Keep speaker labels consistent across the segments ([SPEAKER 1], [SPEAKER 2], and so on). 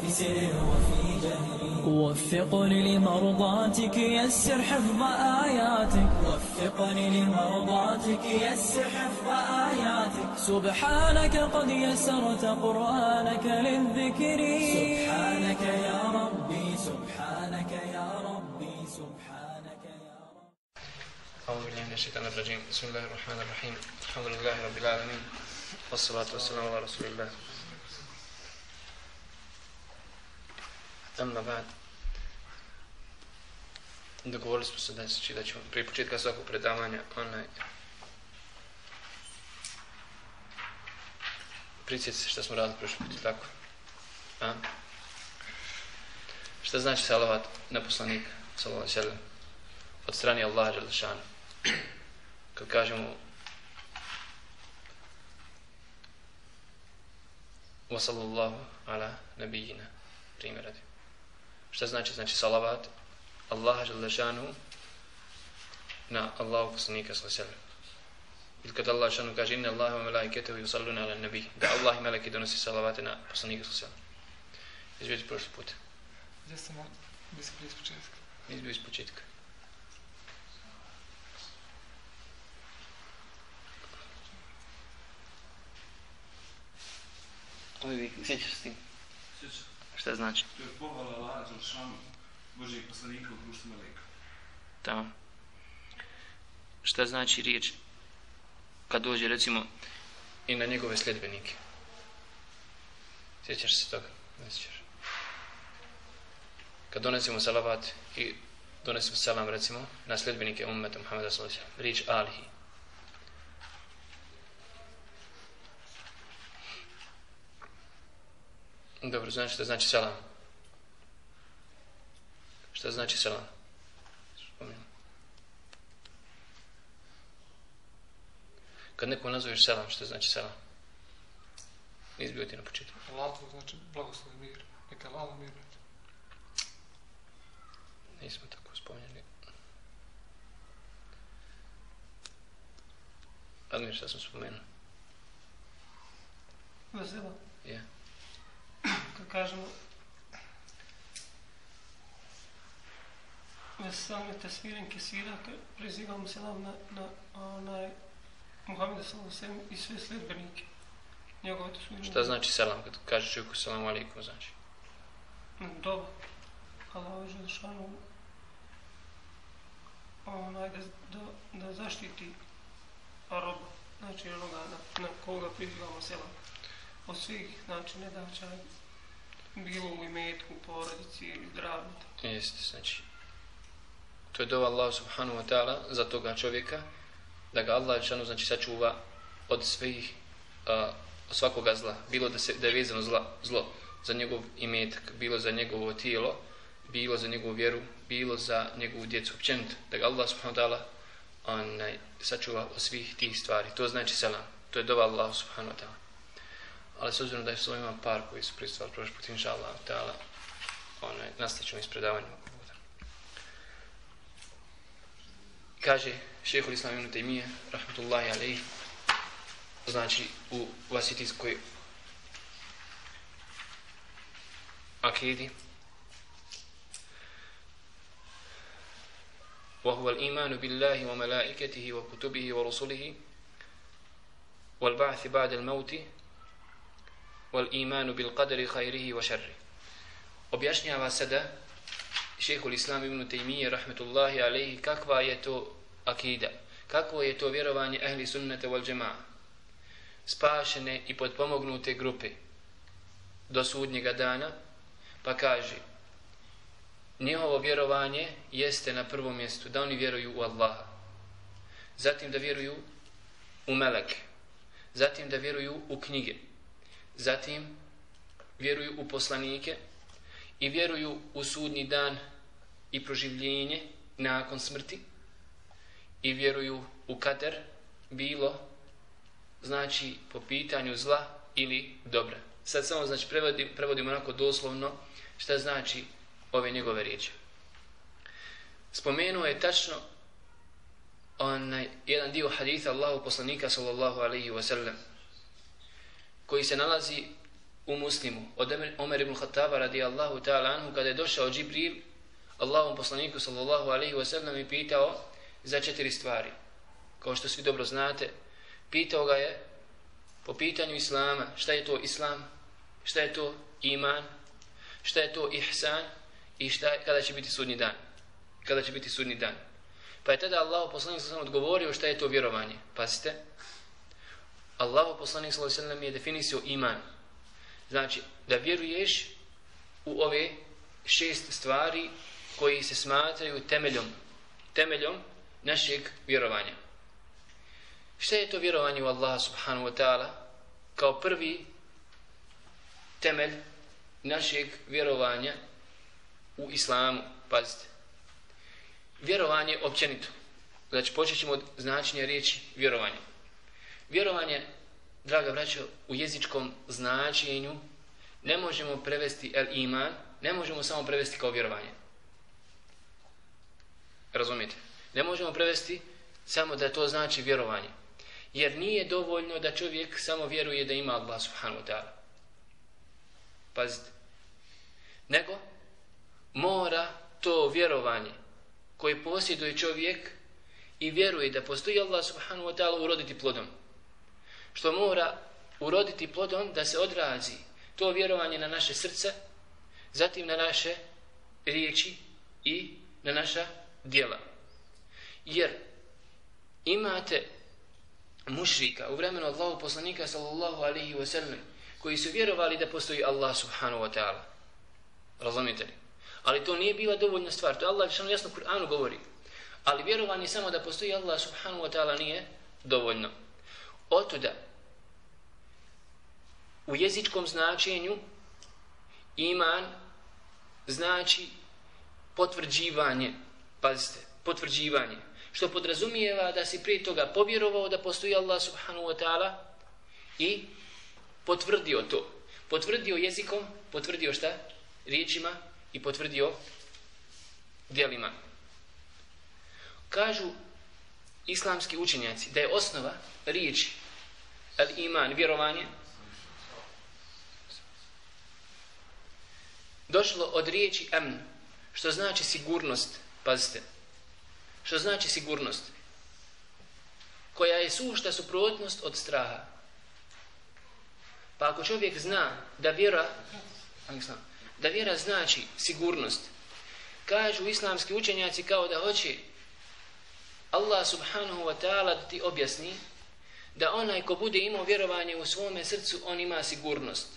[SPEAKER 1] في سر وفي جهري وفقني لمرضاتك يسر حفظ آياتك. وفقني لمرضاتك يسر حفظ آياتك. سبحانك قد يسرت قرآنك للذكر. سبحانك يا ربي سبحانك يا ربي سبحانك يا ربي.
[SPEAKER 2] أعوذ بالله من الشيطان الرجيم. بسم الله الرحمن الرحيم. الحمد لله رب العالمين. والصلاة والسلام على رسول الله. Amma bad. Dogovorili smo se da, znači, da ćemo prije početka svakog predavanja onaj prisjeti se što smo radili prošli put, tako? A? Šta znači salavat na poslanika, sallallahu alaihi od strani Allaha Đalešana? Kad kažemo wa sallallahu ala nabijina, primjer radi. Šta znači? Znači salavat Allaha Đalešanu na Allahu poslanika sallallahu Ili kad Allah šanu kaže inna Allahe wa melaiketehu yusalluna ala nabi da Allah i meleki donosi salavate na poslanika sallallahu alaihi Izvijeti prošli put.
[SPEAKER 3] Gdje sam od... Gdje sam iz početka?
[SPEAKER 2] Izbio iz početka. Ovi vi, sjećaš s tim?
[SPEAKER 4] Sjeća.
[SPEAKER 2] Šta znači?
[SPEAKER 4] To je pohvala Allaha Đelšanu, Božijeg poslanika u društvu Meleka.
[SPEAKER 2] Tamo. Šta znači riječ kad dođe recimo i na njegove sljedbenike? Sjećaš se toga? Ne sjećaš. Kad donesemo salavat i donesemo salam recimo na sljedbenike ummeta Muhammeda sallallahu alejhi ve sellem, riječ alihi. Dobro, znači šta znači salam? Šta znači? Spomenuo. Kad neko nazoveš selam, što znači selam? Nisi bio ti na početku.
[SPEAKER 3] Allah to znači blagoslov i mir. Neka Allah mir.
[SPEAKER 2] Nismo tako spomenuli. Admir, šta sam spomenuo?
[SPEAKER 3] Vesela.
[SPEAKER 2] Je.
[SPEAKER 3] Kažemo Veselame tesviren kesira, kad prizivamo selam na, na onaj Muhammeda sallallahu i sve sljedbenike. Njegove tesvire.
[SPEAKER 2] Šta znači selam? Kad kaže čovjeku selam alaikum, znači?
[SPEAKER 3] Dobro. Allah je želšanu onaj da, da, da zaštiti roba, znači onoga na, na koga prizivamo selam. Od svih, znači, nedača, bilo u imetku, porodici ili zdravlju.
[SPEAKER 2] Jeste, znači. To je dova Allah subhanahu wa ta'ala za toga čovjeka, da ga Allah šanu znači sačuva od svih uh, od svakoga zla, bilo da se da je vezano zla, zlo za njegov imetak, bilo za njegovo tijelo, bilo za njegovu vjeru, bilo za njegovu djecu općenito, da ga Allah subhanahu wa ta'ala onaj sačuva od svih tih stvari. To znači selam. To je dova Allah subhanahu wa ta'ala Ali s obzirom da je s ima par koji su pristavali prošli put, inša Allah, ta'ala, onaj, nastaćemo iz predavanja. Kaže šehhul islam ibn Taymiye, rahmatullahi alaihi, znači u vasitijskoj akidi, وهو الإيمان بالله وملائكته وكتبه ورسله والبعث بعد الموت wal imanu bil qadri khairihi wa sharri. Objašnjava se da šehhul islam ibn Taymiye rahmetullahi alaihi kakva je to akida, kakvo je to vjerovanje ahli sunnata wal jama'a, spašene i podpomognute grupe do sudnjega dana, pa kaže njihovo vjerovanje jeste na prvom mjestu da oni vjeruju u Allaha, zatim da vjeruju u meleke, zatim da vjeruju u knjige, zatim vjeruju u poslanike i vjeruju u sudnji dan i proživljenje nakon smrti i vjeruju u kader bilo znači po pitanju zla ili dobra. Sad samo znači prevodim, prevodim onako doslovno šta znači ove njegove riječi. Spomenuo je tačno onaj jedan dio haditha Allahu poslanika sallallahu alaihi wa sallam koji se nalazi u muslimu. Od Omer ibn Khattaba radijallahu ta'ala anhu kada je došao Džibril Allahom poslaniku sallallahu alaihi wa sallam i pitao za četiri stvari. Kao što svi dobro znate pitao ga je po pitanju Islama šta je to Islam šta je to iman šta je to ihsan i šta je, kada će biti sudnji dan. Kada će biti sudnji dan. Pa je tada Allah poslanik sallallahu odgovorio šta je to vjerovanje. Pazite Allahu poslanik sallallahu alejhi je definisao iman. Znači da vjeruješ u ove šest stvari koji se smatraju temeljom temeljom našeg vjerovanja. Šta je to vjerovanje u Allaha subhanahu wa ta'ala? Kao prvi temelj našeg vjerovanja u islamu pazite. Vjerovanje općenito. Znači počet ćemo od značenja riječi vjerovanje vjerovanje draga braćo u jezičkom značenju ne možemo prevesti el iman ne možemo samo prevesti kao vjerovanje. Razumite? ne možemo prevesti samo da to znači vjerovanje. Jer nije dovoljno da čovjek samo vjeruje da ima Allah subhanahu wa ta'ala. Pazite. Nego mora to vjerovanje koje posjeduje čovjek i vjeruje da postoji Allah subhanahu wa ta'ala uroditi plodom što mora uroditi plodom da se odrazi to vjerovanje na naše srce zatim na naše riječi i na naša djela. Jer imate mušrika u vremenu Allahu poslanika sallallahu alaihi wa sallam koji su vjerovali da postoji Allah subhanahu wa ta'ala. Razumite li? Ali to nije bila dovoljna stvar. To Allah što jasno u Kur'anu govori. Ali vjerovanje samo da postoji Allah subhanahu wa ta'ala nije dovoljno otuda u jezičkom značenju iman znači potvrđivanje pazite potvrđivanje što podrazumijeva da si prije toga povjerovao da postoji Allah subhanahu wa ta'ala i potvrdio to. Potvrdio jezikom, potvrdio šta? Riječima i potvrdio dijelima. Kažu islamski učenjaci da je osnova riječi al iman, vjerovanje, došlo od riječi emn, što znači sigurnost, pazite, što znači sigurnost, koja je sušta suprotnost od straha. Pa ako čovjek zna da vjera, da vjera znači sigurnost, kažu islamski učenjaci kao da hoće Allah subhanahu wa ta'ala da ti objasni da onaj ko bude imao vjerovanje u svome srcu, on ima sigurnost.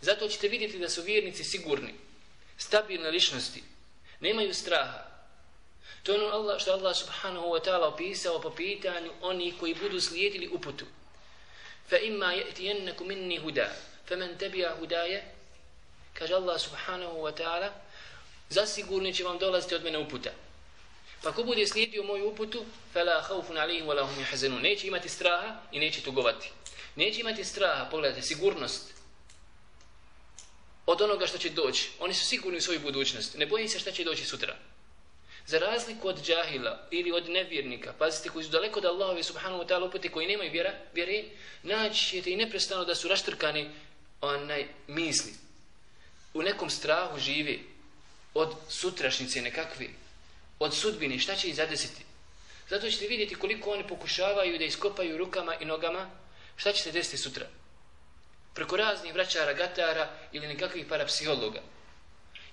[SPEAKER 2] Zato ćete vidjeti da su vjernici sigurni, stabilne ličnosti, nemaju straha. To je ono Allah, što Allah subhanahu wa ta'ala opisao po pitanju oni koji budu slijedili uputu. Fa imma ya'tiyannakum minni huda, faman tabi'a hudaya, kaže Allah subhanahu wa ta'ala, zasigurno će vam dolaziti od mene uputa. Pa ko bude slijedio moju uputu, fala khawfun alayhim wala hum yahzanun. Neće imati straha i neće tugovati. Neće imati straha, pogledajte, sigurnost od onoga što će doći. Oni su sigurni u svoju budućnost. Ne boje se šta će doći sutra. Za razliku od džahila ili od nevjernika, pazite, koji su daleko od Allahove subhanahu wa ta'ala upute, koji nemaju vjera, vjere, naći ćete i neprestano da su raštrkani onaj misli. U nekom strahu žive od sutrašnice nekakve, od sudbine, šta će ih zadesiti. Zato ćete vidjeti koliko oni pokušavaju da iskopaju rukama i nogama, šta će se desiti sutra. Preko raznih vraćara, gatara ili nekakvih parapsihologa.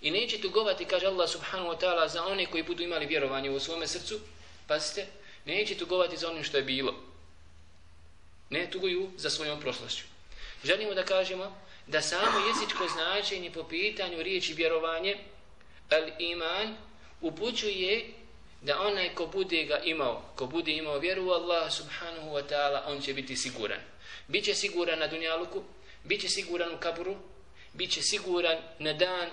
[SPEAKER 2] I neće tugovati, kaže Allah subhanahu wa ta'ala, za one koji budu imali vjerovanje u svome srcu, pazite, neće tugovati za onim što je bilo. Ne tuguju za svojom prošlošću. Želimo da kažemo da samo jezičko značenje po pitanju riječi vjerovanje, al iman, upućuje da onaj ko bude ga imao, ko bude imao vjeru u Allah subhanahu wa ta'ala, on će biti siguran. Biće siguran na dunjaluku, biće siguran u kaburu, biće siguran na dan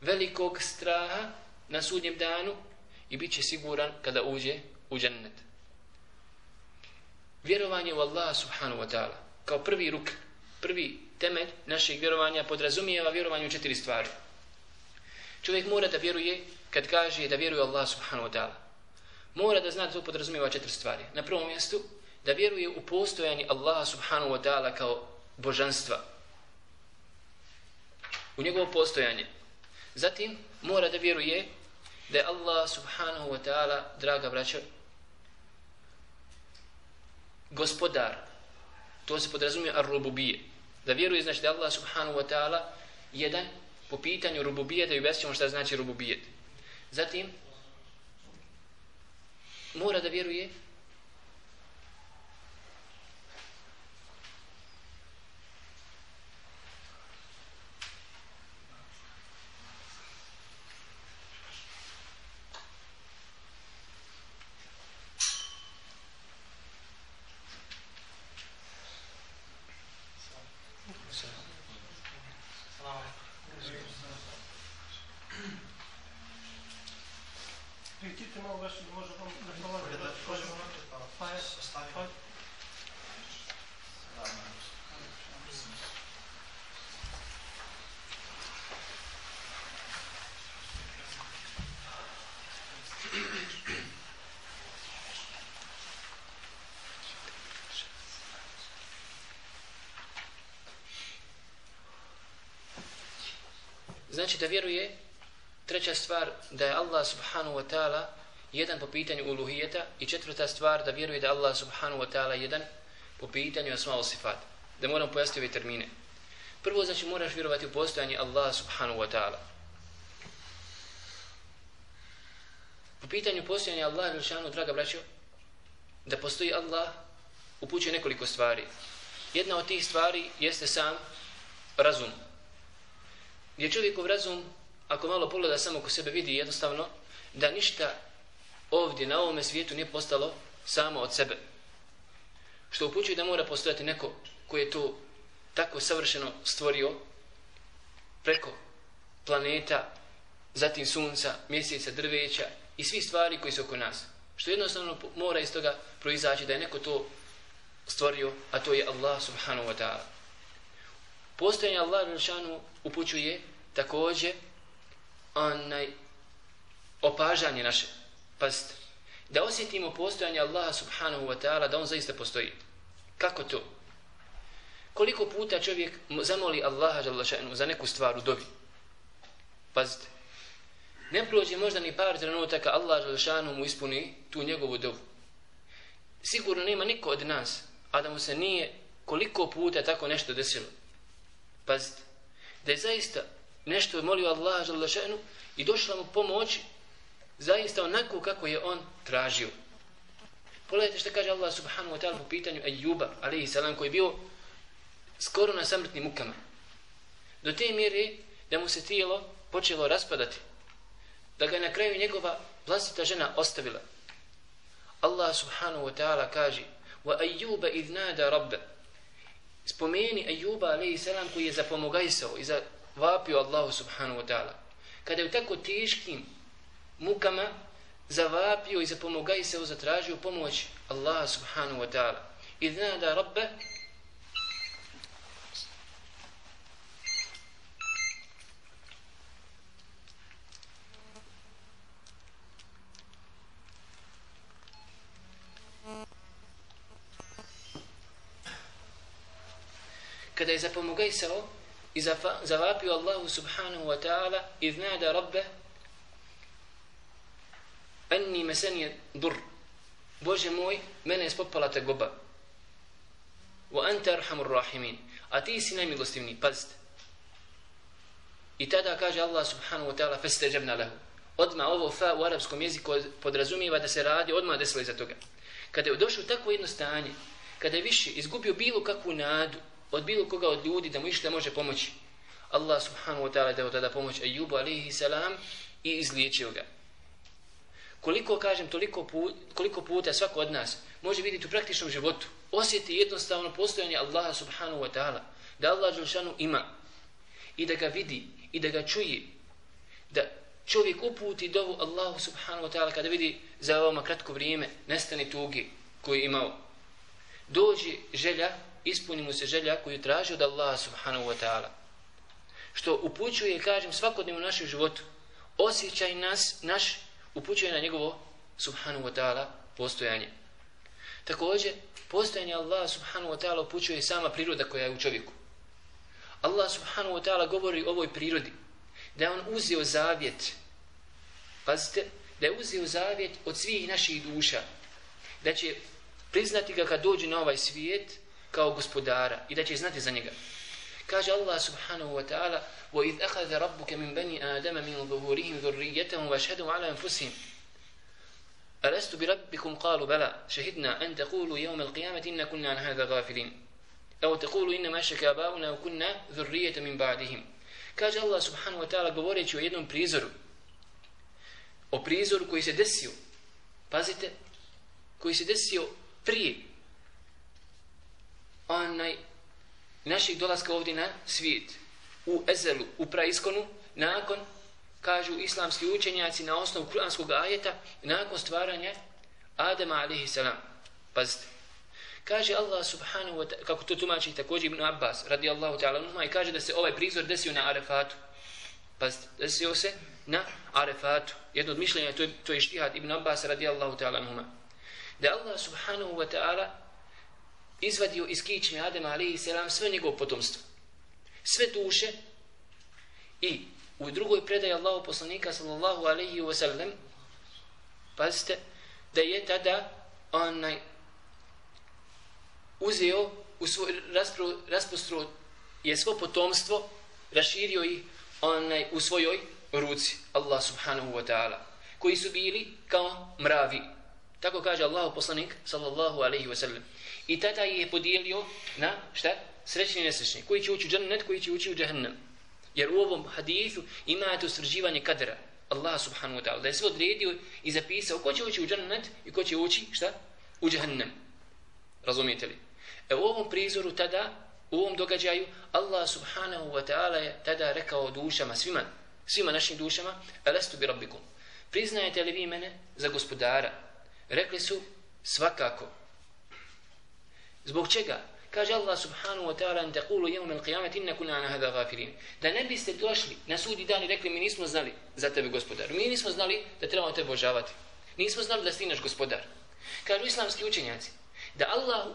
[SPEAKER 2] velikog straha na sudnjem danu i biće siguran kada uđe u džennet. Vjerovanje u Allah subhanahu wa ta'ala kao prvi ruk, prvi temelj našeg vjerovanja podrazumijeva vjerovanje u četiri stvari. Čovjek mora da vjeruje kad kaže da vjeruje Allah subhanahu wa ta'ala. Mora da zna da to podrazumijeva četiri stvari. Na prvom mjestu da vjeruje u postojanje Allah subhanahu wa ta'ala kao božanstva. U njegovo postojanje. Zatim mora da vjeruje da je Allah subhanahu wa ta'ala, draga braća, gospodar. To se podrazumije ar-rububije. Da vjeruje znači da Allah subhanahu wa ta'ala jedan po pitanju rububijeta i objasnimo šta znači rububijet. Zatim mora da vjeruje
[SPEAKER 3] Prijetite malo vaši, može vam da prolazi. Pa je, pa je.
[SPEAKER 2] Znači da vjeruje treća stvar da je Allah subhanahu wa ta'ala jedan po pitanju uluhijeta i četvrta stvar da vjeruje da Allah subhanahu wa ta'ala jedan po pitanju asma sifat. Da moram pojasniti ove termine. Prvo znači moraš vjerovati u postojanje Allah subhanahu wa ta'ala. Po pitanju postojanja Allah ili draga braćo, da postoji Allah upućuje nekoliko stvari. Jedna od tih stvari jeste sam razum. Gdje čovjekov razum, ako malo pogleda samo ko sebe vidi jednostavno, da ništa ovdje na ovome svijetu nije postalo samo od sebe. Što upućuje da mora postojati neko koji je to tako savršeno stvorio preko planeta, zatim sunca, mjeseca, drveća i svi stvari koji su oko nas. Što jednostavno mora iz toga proizaći da je neko to stvorio, a to je Allah subhanahu wa ta'ala. Postojanje Allah Đelešanu upućuje takođe onaj opažanje naše. Pazite, da osjetimo postojanje Allaha subhanahu wa ta'ala da on zaista postoji. Kako to? Koliko puta čovjek zamoli Allaha Đelešanu za neku stvar u dobi? Pazite, ne prođe možda ni par trenutaka Allah Đelešanu mu ispuni tu njegovu dovu. Sigurno nema niko od nas, a da mu se nije koliko puta tako nešto desilo. Pazite, da je zaista nešto molio Allah želešenu i došla mu pomoć zaista onako kako je on tražio. Pogledajte što kaže Allah subhanahu wa ta'ala po pitanju Ejuba, alaihi salam, koji je bio skoro na samrtnim mukama. Do te mjere da mu se tijelo počelo raspadati. Da ga na kraju njegova vlastita žena ostavila. Allah subhanahu wa ta'ala kaže wa إِذْ idnada rabbe spomeni Ejuba alaihi salam koji je zapomogajsao i zavapio Allahu subhanahu wa ta'ala. Kada je u tako teškim mukama zavapio i zapomogajsao, zatražio pomoć Allaha subhanahu wa ta'ala. Idnada rabbe kada je zapomogajsao i zavapio Allahu subhanahu wa ta'ala iznada rabbe anni meseni dur. Bože moj, mene je spopala te goba wa anta arhamur rahimin. A ti si najmilostivni, pazite. I tada kaže Allah subhanahu wa ta'ala festeđebna lehu. Odma ovo fa u arapskom jeziku podrazumijeva da se radi odma desilo iza toga. Kada je došao takvo jedno stanje kada je više izgubio bilo kakvu nadu od bilo koga od ljudi da mu išta može pomoći. Allah subhanahu wa ta'ala dao tada pomoć Ayyubu alaihi salam i izliječio ga. Koliko kažem, toliko put, koliko puta svako od nas može vidjeti u praktičnom životu, osjeti jednostavno postojanje Allaha subhanahu wa ta'ala, da Allah Đelšanu ima i da ga vidi i da ga čuje, da čovjek uputi dovu Allahu subhanahu wa ta'ala kada vidi za ovoma kratko vrijeme nestane tugi koju imao. Dođe želja, ispuni mu se želja koju traži od Allaha subhanahu wa ta'ala. Što upućuje, kažem, svakodnevno u našem životu. Osjećaj nas, naš, upućuje na njegovo subhanahu wa ta'ala postojanje. Također, postojanje Allaha subhanahu wa ta'ala upućuje sama priroda koja je u čovjeku. Allah subhanahu wa ta'ala govori o ovoj prirodi da je on uzeo zavjet pazite da je uzeo zavjet od svih naših duša da će priznati ga kad dođe na ovaj svijet kao gospodara i da će znati za njega kaže Allah subhanahu wa ta'ala وَإِذْ أَخَذَ رَبُّكَ مِنْ بَنِي آدَمَ مِنْ ظُهُورِهِمْ ذُرِّيَّتَهُمْ وَشْهَدُوا عَلَى أَنفُسِهِمْ أَلَسْتُ بِرَبِّكُمْ قَالُوا بَلَى شَهِدْنَا أَنْ تَقُولُوا يَوْمَ الْقِيَامَةِ إِنَّا كُنَّا عَنْ هَذَا غَافِلِينَ أو تقولوا إنما شك آباؤنا وكنا ذرية من بعدهم Kaže Allah subhanahu wa ta'ala govoreći o jednom prizoru. O prizoru koji se desio. Pazite. Koji se desio prije. Onaj naših dolaska ovdje na svijet. U Ezelu, u praiskonu, nakon, kažu islamski učenjaci na osnovu kuranskog ajeta, nakon stvaranja Adama alihi salam. Pazite. Kaže Allah subhanahu wa ta'ala, kako to tumači također Ibn Abbas radijallahu ta'ala anuma i kaže da se ovaj prizor desio na Arefatu. Pa desio se na Arefatu. Jedno od mišljenja, to je, to je štihad Ibn Abbas radijallahu ta'ala anuma. Da Allah subhanahu wa ta'ala izvadio iz kičme Adema alaihi selam sve njegov potomstvo. Sve duše i u drugoj predaji Allahu poslanika sallallahu alaihi wasallam pazite da je tada onaj uzeo u svoj raspostro je svo potomstvo raširio ih onaj u svojoj ruci Allah subhanahu wa ta'ala koji su bili kao mravi tako kaže Allahu poslanik sallallahu alaihi wa sallam i tada je podijelio na šta? Srećni i nesrećni. Koji će ući u džennet koji će ući u džahannam jer u ovom hadithu imate usvrđivanje kadra Allah subhanahu wa ta'ala. Da je sve odredio i zapisao ko će ući u džennet i ko će ući šta? U džahannam razumijete li? E u ovom prizoru tada, u ovom događaju, Allah subhanahu wa ta'ala je tada rekao dušama, svima, svima našim dušama, elestu bi rabbikum. Priznajete li vi mene za gospodara? Rekli su, svakako. Zbog čega? Kaže Allah subhanahu wa ta'ala, da taqulu yawm al-qiyamati inna kuna ana hada. Da ne biste došli na sudi dan i rekli, mi nismo znali za tebe gospodar. Mi nismo znali da trebamo te obožavati. Nismo znali da si naš gospodar. Kažu islamski učenjaci, da Allah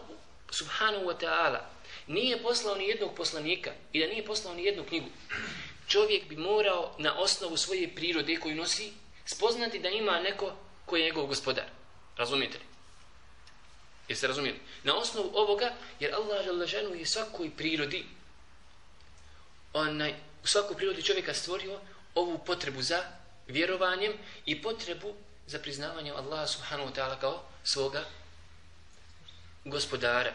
[SPEAKER 2] subhanahu wa ta'ala nije poslao ni jednog poslanika i da nije poslao ni jednu knjigu, čovjek bi morao na osnovu svoje prirode koju nosi spoznati da ima neko koji je njegov gospodar. Razumijete li? Jeste razumijeli? Na osnovu ovoga, jer Allah želešanu je svakoj prirodi onaj, u svakoj prirodi čovjeka stvorio ovu potrebu za vjerovanjem i potrebu za priznavanjem Allaha subhanahu wa ta'ala kao svoga gospodara.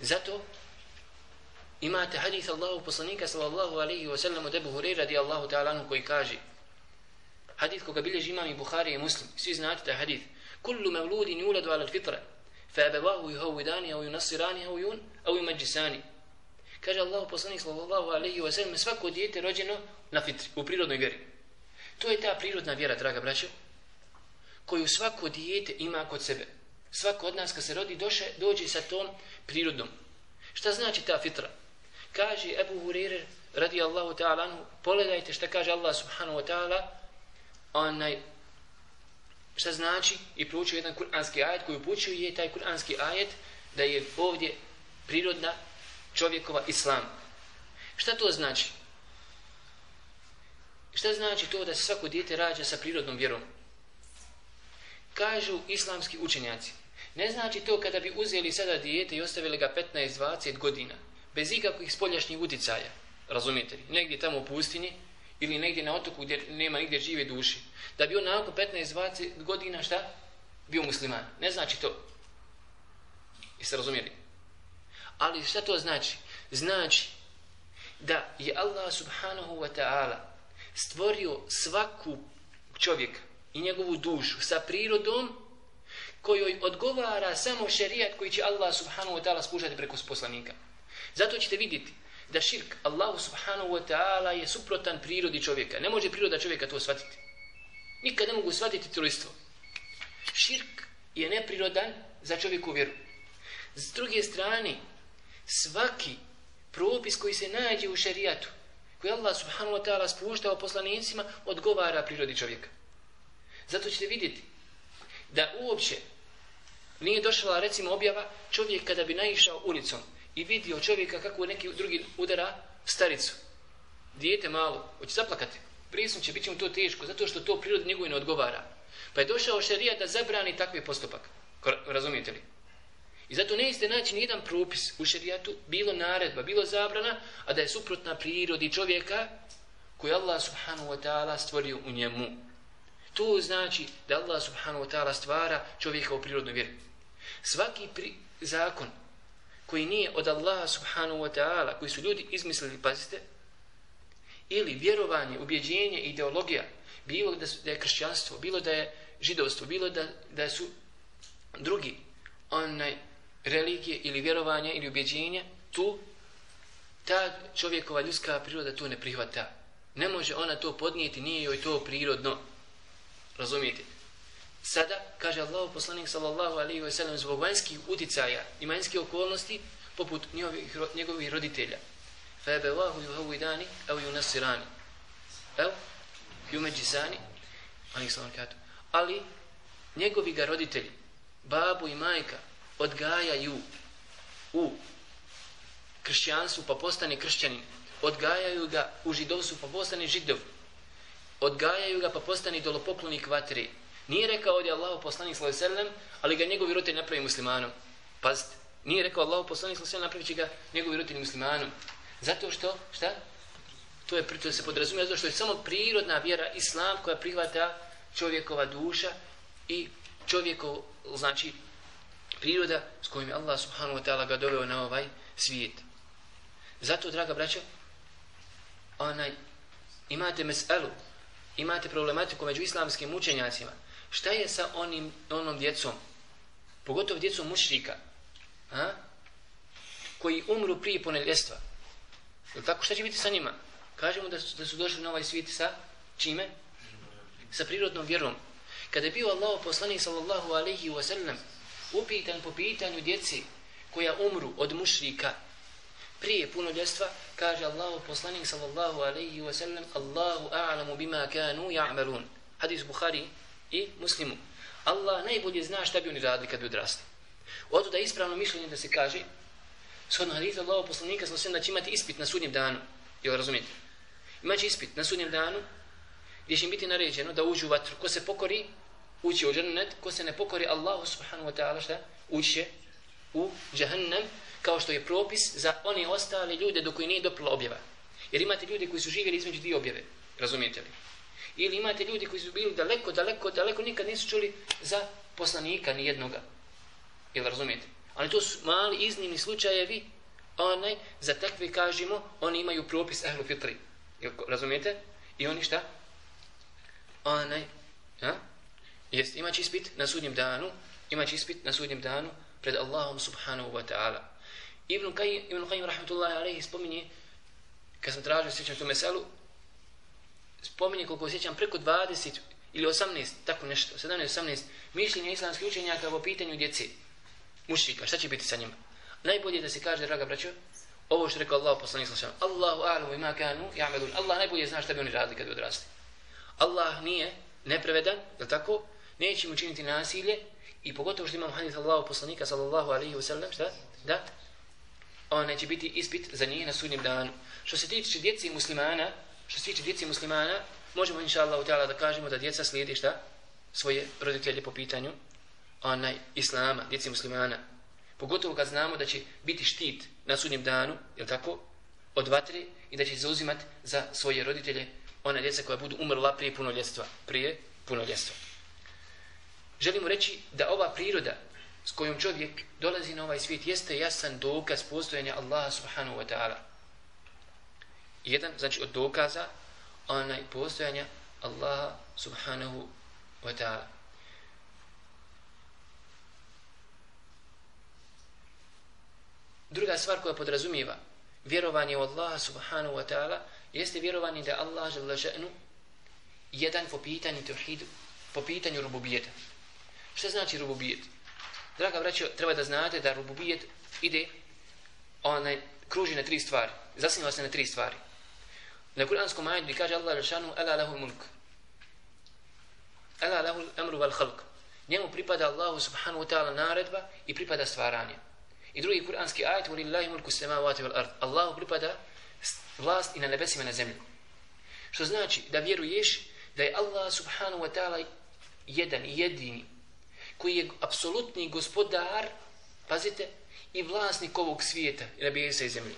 [SPEAKER 2] Zato imate hadith Allahu poslanika sallallahu alaihi wa sallam od Ebu Hureyra radi Allahu ta'ala koji kaže hadith koga bilježi imam i Bukhari i Muslim svi znate taj hadith kullu mevludin yuladu ala fitra fa abawahu yuhawidani au yunassirani au yun au yumajjisani kaže Allah poslanik sallallahu alaihi wa sallam svako dijete rođeno na fitri u prirodnoj vjeri to je ta prirodna vjera draga braćo koju svako dijete ima kod sebe Svako od nas kad se rodi doše, dođe sa tom prirodom. Šta znači ta fitra? Kaže Ebu Hurirer radi Allahu ta'ala anhu, pogledajte šta kaže Allah subhanahu wa ta'ala, onaj, šta znači, i proučio jedan kuranski ajet koji upućuje taj kuranski ajet da je ovdje prirodna čovjekova islam. Šta to znači? Šta znači to da se svako dijete rađa sa prirodnom vjerom? Kažu islamski učenjaci, Ne znači to kada bi uzeli sada dijete i ostavili ga 15-20 godina, bez ikakvih spoljašnjih uticaja, razumijete li, negdje tamo u pustinji ili negdje na otoku gdje nema nigdje žive duše. da bi on nakon 15-20 godina šta? Bio musliman. Ne znači to. Jeste razumijeli? Ali šta to znači? Znači da je Allah subhanahu wa ta'ala stvorio svaku čovjeka i njegovu dušu sa prirodom kojoj odgovara samo šerijat koji će Allah subhanahu wa ta'ala spuštati preko poslanika. Zato ćete vidjeti da širk Allahu subhanahu wa ta'ala je suprotan prirodi čovjeka. Ne može priroda čovjeka to shvatiti. Nikad ne mogu shvatiti trojstvo. Širk je neprirodan za čovjeku vjeru. S druge strane, svaki propis koji se nađe u šerijatu, koji Allah subhanahu wa ta'ala spuštao poslanicima, odgovara prirodi čovjeka. Zato ćete vidjeti da uopće nije došla recimo objava čovjek kada bi naišao ulicom i vidio čovjeka kako neki drugi udara staricu. Dijete malo, hoće zaplakati. Prisno će, bit će mu to teško, zato što to prirod njegove ne odgovara. Pa je došao šarija da zabrani takvi postupak. Razumijete li? I zato ne iste naći nijedan propis u šarijatu, bilo naredba, bilo zabrana, a da je suprotna prirodi čovjeka koji Allah subhanahu wa ta'ala stvorio u njemu. To znači da Allah subhanahu wa ta'ala stvara čovjeka u prirodnoj vjeri. Svaki pri zakon koji nije od Allaha subhanahu wa ta'ala, koji su ljudi izmislili, pazite, ili vjerovanje, ubjeđenje, ideologija, bilo da, su, da je kršćanstvo, bilo da je židovstvo, bilo da, da su drugi onaj religije ili vjerovanje ili ubjeđenje, tu ta čovjekova ljudska priroda to ne prihvata. Ne može ona to podnijeti, nije joj to prirodno. Razumijete? Sada, kaže Allah poslanik sallallahu alaihi wa sallam, zbog vanjskih uticaja i vanjskih okolnosti, poput njegovih, njegovih roditelja. Febe vahu ju havu idani, evo ju nasirani. Evo, ju međisani, sallam katu. Ali, njegovi ga roditelji, babu i majka, odgajaju u kršćanstvu pa postane kršćanin. Odgajaju ga u židovstvu pa postane židov. Odgajaju ga pa postane dolopoklonik vatri Nije rekao ovdje Allah poslanik sallallahu alejhi ve sellem, ali ga njegovi roditelji napravi muslimanom. Pazite, nije rekao Allah poslanik sallallahu alejhi ve sellem ga njegovi roditelji muslimanom. Zato što, šta? To je to se podrazumijeva zato što je samo prirodna vjera islam koja prihvata čovjekova duša i čovjekov znači priroda s kojim je Allah subhanahu wa ta'ala ga doveo na ovaj svijet. Zato, draga braćo, onaj, imate meselu, imate problematiku među islamskim učenjacima, šta je sa onim, onom djecom, pogotovo djecom mušrika, a? koji umru prije poneljestva. Je tako šta će biti sa njima? Kažemo da su, da su došli na ovaj svijet sa čime? Sa prirodnom vjerom. Kada je bio Allah poslanik sallallahu alaihi wa sallam upitan po pitanju djeci koja umru od mušrika prije punoljestva, kaže Allah poslanik sallallahu alaihi wa sallam Allahu a'lamu bima kanu ja'malun. Hadis Bukhari i muslimu. Allah najbolje zna šta bi oni radili kad bi odrasli. Oto da je ispravno mišljenje da se kaže shodno haditha Allahov poslanika sallallahu alaihi da će imati ispit na sudnjem danu. Jel razumijete? Imaće ispit na sudnjem danu gdje će im biti naređeno da uđu u vatru. Ko se pokori, ući u džennet, ko se ne pokori Allahu subhanahu wa ta'ala, šta? Ući u džahannam, kao što je propis za one ostale ljude do koji nije dopila objava. Jer imate ljude koji su živjeli između dvije objave, razumijete li? Ili imate ljudi koji su bili daleko, daleko, daleko, nikad nisu čuli za poslanika ni jednoga. Jel razumijete? Ali to su mali iznimni slučajevi, onaj, za takve kažemo, oni imaju propis ehlu fitri. Jel razumijete? I oni šta? Onaj, ja? Jest, imaće ispit na sudnjem danu, imaće ispit na sudnjem danu pred Allahom subhanahu wa ta'ala. Ibn Qayyim, Ibn Qayyim rahmatullahi alaihi spominje, kad sam tražio sjećam tu meselu, spominje koliko sjećam preko 20 ili 18, tako nešto, 17-18 mišljenja islamskih učenjaka po pitanju djece, mušika, šta će biti sa njima? Najbolje da se kaže, draga braćo, ovo što rekao Allah poslanih sallam, Allahu a'lamu ima kanu, ja'melun, Allah najbolje zna šta bi oni radili kad bi odrasli. Allah nije neprevedan, je tako? neće mu činiti nasilje i pogotovo što imam hadith Allahu poslanika sallallahu alaihi wasallam, šta? Da? On neće biti ispit za njih na sudnjem danu. Što se tiče djeci muslimana, što se tiče djeci muslimana, možemo inša Allah da kažemo da djeca slijedi šta? Svoje roditelje po pitanju onaj islama, djeci muslimana. Pogotovo kad znamo da će biti štit na sudnjem danu, je tako? Od vatre i da će zauzimati za svoje roditelje ona djeca koja budu umrla prije punoljestva. Prije punoljestva. želimo reći da ova priroda s kojom čovjek dolazi na ovaj svijet jeste jasan dokaz postojanja Allaha subhanahu wa ta'ala. Jedan, znači od dokaza, onaj postojanja Allaha subhanahu wa ta'ala. Druga stvar koja podrazumijeva vjerovanje u Allaha subhanahu wa ta'ala jeste vjerovanje da Allah žele še'nu jedan po pitanju tevhidu, po pitanju rububijeta. Šta znači rububijet? Draga braćo, treba da znate da rububijet ide, onaj, kruži na tri stvari. Zasniva se na tri stvari. Na kuranskom ajetu kaže Allah Žešanu, Ela lahu mulk. Ela lahu amru val khalq. Njemu pripada Allahu subhanahu wa ta'ala naredba i pripada stvaranje. I drugi kuranski ajet, "Lillahi mulku samavati wal ard. Allahu pripada vlast i na nebesima na zemlji. Što znači da vjeruješ da je Allah subhanahu wa ta'ala jedan i jedini koji je apsolutni gospodar, pazite, i vlasnik ovog svijeta nebesa i zemlje.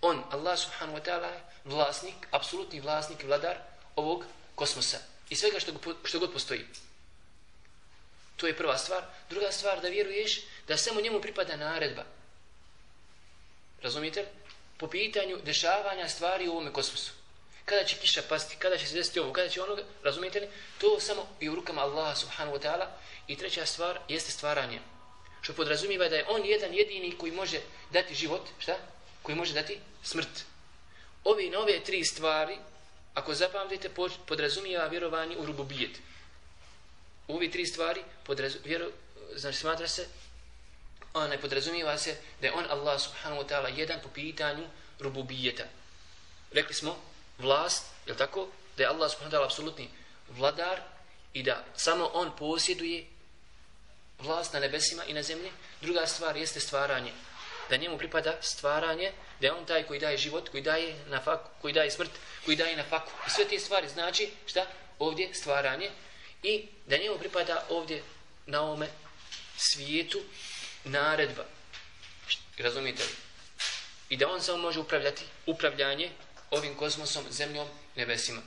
[SPEAKER 2] On, Allah subhanahu wa ta'ala, vlasnik, apsolutni vlasnik i vladar ovog kosmosa i svega što, što god postoji. To je prva stvar. Druga stvar, da vjeruješ da samo njemu pripada naredba. Razumijete? Po pitanju dešavanja stvari u ovome kosmosu. Kada će kiša pasti, kada će se desiti ovo, kada će onoga, razumijete li? To samo je u rukama Allaha subhanahu wa ta'ala. I treća stvar jeste stvaranje. Što podrazumiva da je on jedan jedini koji može dati život, šta? Koji može dati smrt. Ovi nove tri stvari, ako zapamtite, podrazumijeva vjerovanje u rububijet. Ovi tri stvari podrazu, vjero, znači smatra se ona podrazumijeva se da je on Allah subhanahu wa ta'ala jedan po pitanju rububijeta. Rekli smo vlast, je tako? Da je Allah subhanahu wa ta'ala apsolutni vladar i da samo on posjeduje vlast na nebesima i na zemlji. Druga stvar jeste stvaranje. Da njemu pripada stvaranje, da je on taj koji daje život, koji daje na faku, koji daje smrt, koji daje na faku. I sve te stvari znači šta? Ovdje stvaranje. I da njemu pripada ovdje na ovome svijetu naredba. Razumite li? I da on samo može upravljati upravljanje ovim kosmosom, zemljom, nebesima.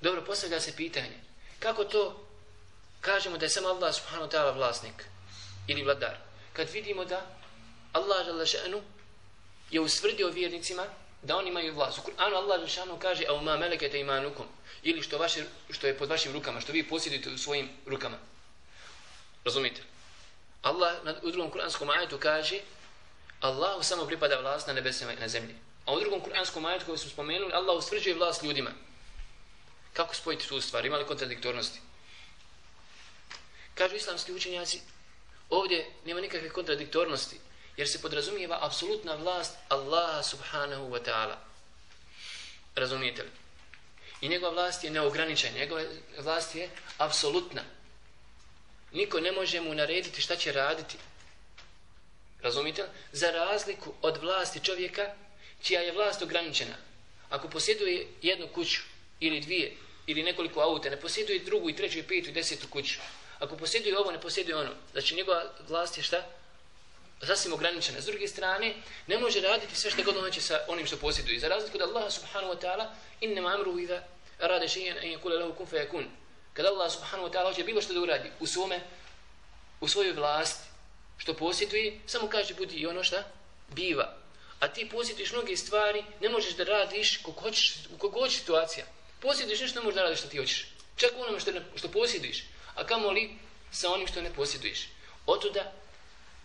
[SPEAKER 2] Dobro, postavlja se pitanje. Kako to kažemo da je samo Allah subhanahu wa ta'ala vlasnik ili vladar? Kad vidimo da Allah žele še'nu je usvrdio vjernicima da oni imaju vlast. U Kur'anu Allah žele še'nu kaže a uma melekete imanukum ili što, vaše, što je pod vašim rukama, što vi posjedite u svojim rukama. Razumite? Allah u drugom kur'anskom ajetu kaže Allahu samo pripada vlast na nebesima i na zemlji. A u drugom kur'anskom ajetu koji smo spomenuli Allah usvrđuje vlast ljudima. Kako spojiti tu stvar? Ima li kontradiktornosti? Kažu islamski učenjaci, ovdje nema nikakve kontradiktornosti, jer se podrazumijeva apsolutna vlast Allaha subhanahu wa ta'ala. Razumijete li? I njegova vlast je neograničena, njegova vlast je apsolutna. Niko ne može mu narediti šta će raditi. Razumite li? Za razliku od vlasti čovjeka, čija je vlast ograničena. Ako posjeduje jednu kuću ili dvije ili nekoliko auta, ne posjeduje drugu i treću i petu i desetu kuću. Ako posjeduje ovo, ne posjeduje ono. Znači njegova vlast je šta? Sasvim ograničena. S druge strane, ne može raditi sve što god on sa onim što posjeduje. Za razliku od Allaha subhanahu wa ta'ala, innama amruhu idha rade še'en en yakula lahu kun fayakun. Kada Allah subhanahu wa ta'ala hoće bilo što da uradi u svome, u svojoj vlasti, što posjeduje, samo kaže budi i ono šta biva. A ti posjetiš mnoge stvari, ne možeš da radiš kako hoćeš, u kogod situacija. Posjediš nešto, ne možeš da radiš što ti hoćeš. Čak u onome što, što posjediš. A kamo li sa onim što ne posjeduješ. Otuda,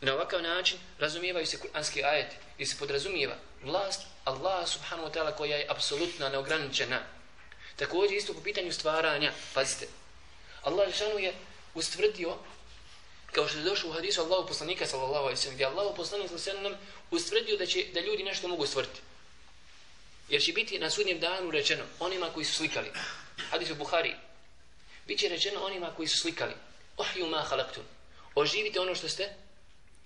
[SPEAKER 2] na ovakav način, razumijevaju se kuranski ajeti i se podrazumijeva vlast Allah subhanahu wa ta'ala koja je apsolutna, neograničena. Također isto po pitanju stvaranja, pazite, Allah Žešanu je ustvrdio, kao što je došlo u hadisu Allahu poslanika sallallahu alejhi ve gdje Allahu poslanik sallallahu alejhi ve sellem ustvrdio da, će, da ljudi nešto mogu stvoriti. Jer će biti na sudnjem danu rečeno onima koji su slikali. Hadis u Buhari. Biće rečeno onima koji su slikali. Ohju ma halaktun. Oživite ono što ste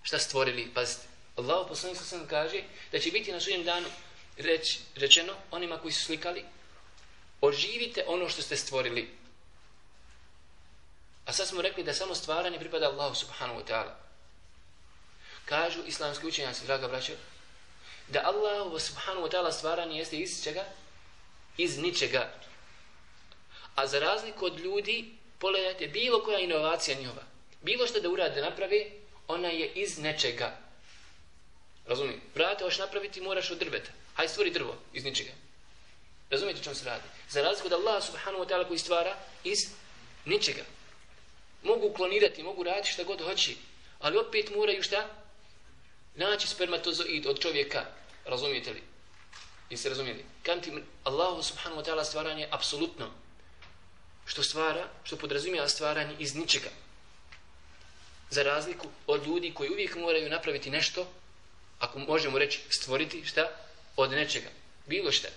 [SPEAKER 2] šta stvorili. Pazite. Allahu poslanik sallallahu kaže da će biti na sudnjem danu reč, rečeno onima koji su slikali oživite ono što ste stvorili. A sad smo rekli da samo stvaranje pripada Allahu subhanahu wa ta'ala. Kažu islamski učenjaci, draga braćo, da Allahu subhanahu wa ta'ala stvaranje jeste iz čega? Iz ničega. A za razliku od ljudi, pogledajte, bilo koja inovacija njova, bilo što da urade napravi, ona je iz nečega. Razumijem? Brate, hoš napraviti, moraš od drveta. Hajde stvori drvo iz ničega. Razumijete čemu se radi? Za razliku od Allah subhanahu wa ta'ala koji stvara iz ničega. Mogu klonirati, mogu raditi šta god hoći, Ali opet moraju šta? Naći spermatozoid od čovjeka. Razumijete li? Jeste razumijeli? Kanti Allahu subhanahu wa ta'ala stvaranje apsolutno. Što stvara, što podrazumijeva stvaranje iz ničega. Za razliku od ljudi koji uvijek moraju napraviti nešto, ako možemo reći stvoriti, šta? Od nečega. Bilo šta.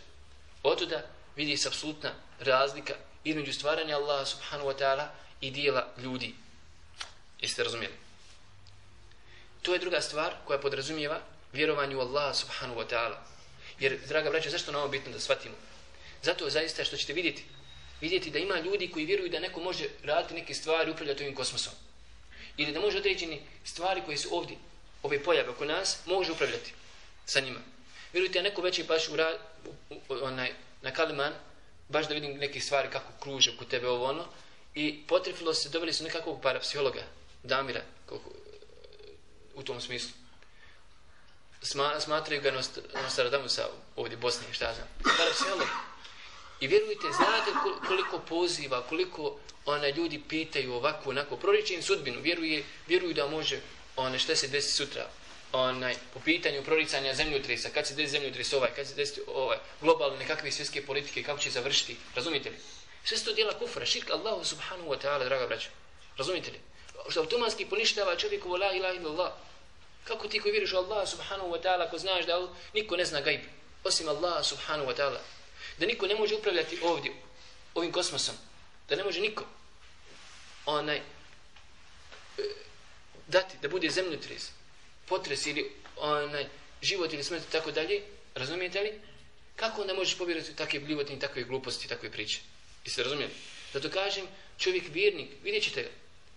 [SPEAKER 2] Otuda vidi se apsolutna razlika između stvaranja Allaha subhanahu wa ta'ala i dijela ljudi. Jeste razumijeli? To je druga stvar koja podrazumijeva vjerovanje u Allaha subhanahu wa ta'ala. Jer, draga braća, zašto nam je bitno da shvatimo? Zato zaista što ćete vidjeti, vidjeti da ima ljudi koji vjeruju da neko može raditi neke stvari, upravljati ovim kosmosom. Ili da može određeni stvari koje su ovdje, ove pojave oko nas, može upravljati sa njima. Vjerujte, ja neko veće baš u, ra, u, u, onaj, na Kaliman, baš da vidim neke stvari kako kruže oko tebe ovo ono, i potrefilo se, dobili su nekakvog parapsihologa, Damira, koliko, u tom smislu. Sma, smatraju ga Nostradamusa ovdje Bosni, šta znam. Parapsiholog. I vjerujte, znate koliko poziva, koliko ona ljudi pitaju ovako, onako, proriče im sudbinu, vjeruje, vjeruju da može, one, šta se desi sutra, onaj, po pitanju proricanja zemljotresa, kad se desi zemljotres ovaj, kad se desi ovaj, globalne nekakve svjetske politike, kako će završiti, razumite li? Sve su to dijela kufra, širk Allahu subhanahu wa ta'ala, draga braća. Razumite li? Što automatski poništava čovjeku la ilaha illallah. Kako ti koji vjeriš u Allah subhanahu wa ta'ala, ko znaš da niko ne zna gajb, osim Allah subhanahu wa ta'ala. Da niko ne može upravljati ovdje, ovim kosmosom. Da ne može niko onaj, e, dati, da bude zemljotres, potres ili onaj, život ili smrt tako dalje, razumijete li? Kako onda možeš povjerati takve bljivotne i takve gluposti, takve priče? I se razumijeli? Zato kažem, čovjek vjernik, vidjet ćete ga.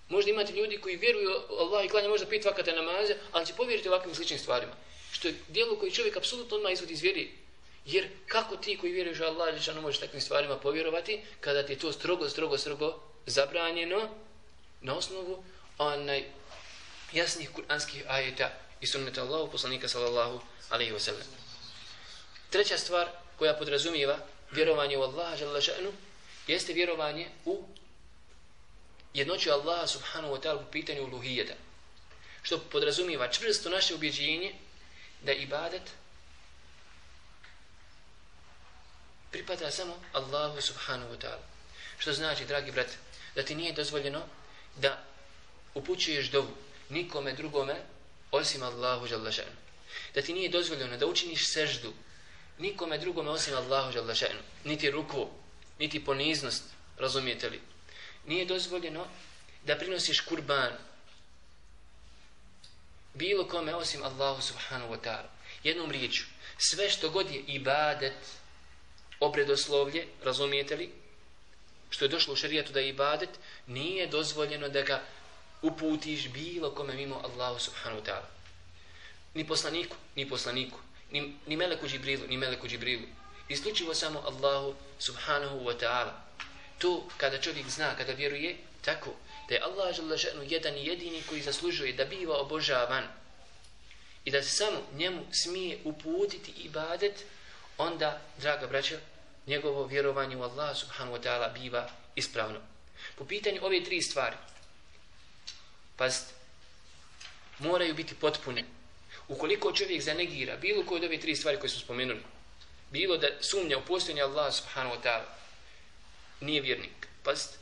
[SPEAKER 2] Možda imate ljudi koji vjeruju Allah i klanja možda pet vakata namaze, ali će povjeriti ovakvim sličnim stvarima. Što je dijelo koji čovjek apsolutno odmah izvodi iz vjeri. Jer kako ti koji vjeruješ u Allah, Đelešanu možeš takvim stvarima povjerovati, kada ti je to strogo, strogo, strogo zabranjeno na osnovu onaj jasnih kuranskih ajeta i sunneta Allahu poslanika sallallahu alaihi wa sallam. Treća stvar koja podrazumijeva vjerovanje u Allaha Đelešanu jeste vjerovanje u jednoću Allaha subhanahu wa ta'ala u pitanju uluhijeta. Što podrazumijeva čvrsto naše ubjeđenje da ibadet pripada samo Allahu subhanahu wa ta'ala. Što znači, dragi brat, da ti nije dozvoljeno da upućuješ dovu nikome drugome osim Allahu žalašanu. Da ti nije dozvoljeno da učiniš seždu nikome drugome osim Allahu žalašanu. Niti ruku, niti poniznost, razumijete li? Nije dozvoljeno da prinosiš kurban bilo kome osim Allahu subhanahu wa ta'ala. Jednom riječu, sve što god je ibadet, obredoslovlje, razumijete li? Što je došlo u šarijatu da je ibadet, nije dozvoljeno da ga uputiš bilo kome mimo Allahu subhanahu wa ta'ala. Ni poslaniku, ni poslaniku, ni, ni meleku Džibrilu, ni meleku Džibrilu. Isključivo samo Allahu subhanahu wa ta'ala. To kada čovjek zna, kada vjeruje, tako da je Allah želešenu jedan jedini koji zaslužuje da biva obožavan i da se samo njemu smije uputiti ibadet, onda, draga braća, njegovo vjerovanje u Allah subhanahu wa ta'ala biva ispravno. Po pitanju ove tri stvari, pazite, moraju biti potpune. Ukoliko čovjek zanegira bilo koje od ove tri stvari koje su spomenuli, bilo da sumnja u postojanje Allah subhanahu wa ta'ala, nije vjernik. Pazite,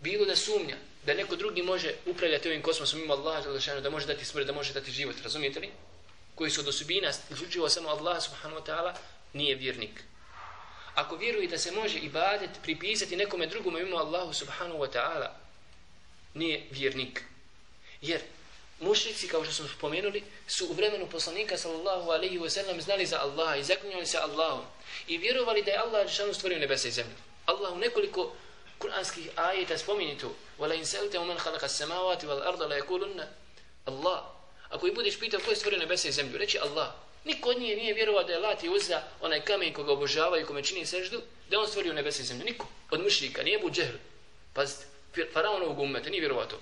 [SPEAKER 2] bilo da sumnja da neko drugi može upravljati ovim kosmosom mimo Allah da može dati smrt, da može dati život, razumijete li? Koji su od osobina, isključivo samo Allah subhanahu wa ta'ala, nije vjernik Ako vjeruje da se može ibadet pripisati nekome drugome ima Allahu subhanahu wa ta'ala, nije vjernik. Jer mušrici, kao što smo spomenuli, su u vremenu poslanika sallallahu alaihi wa sallam znali za Allaha i zaklinjali se Allahom i vjerovali da je Allah šanu stvorio nebesa i zemlju. Allah u nekoliko kuranskih ajeta spominje to وَلَا إِنْ سَلْتَ وَمَنْ خَلَقَ السَّمَاوَاتِ وَالْأَرْضَ لَا يَكُولُنَّ Allah. Ako i budeš pitao ko je stvorio nebesa i zemlju, reći Allah. Niko od nije nije vjerovao da je Lat i Uza, onaj kamen koga obožava i kome čini seždu, da on stvorio nebesa i zemlju. Niko. Od mušrika, nije bu džehl. Pazite, faraonovog umeta, nije vjerovao to.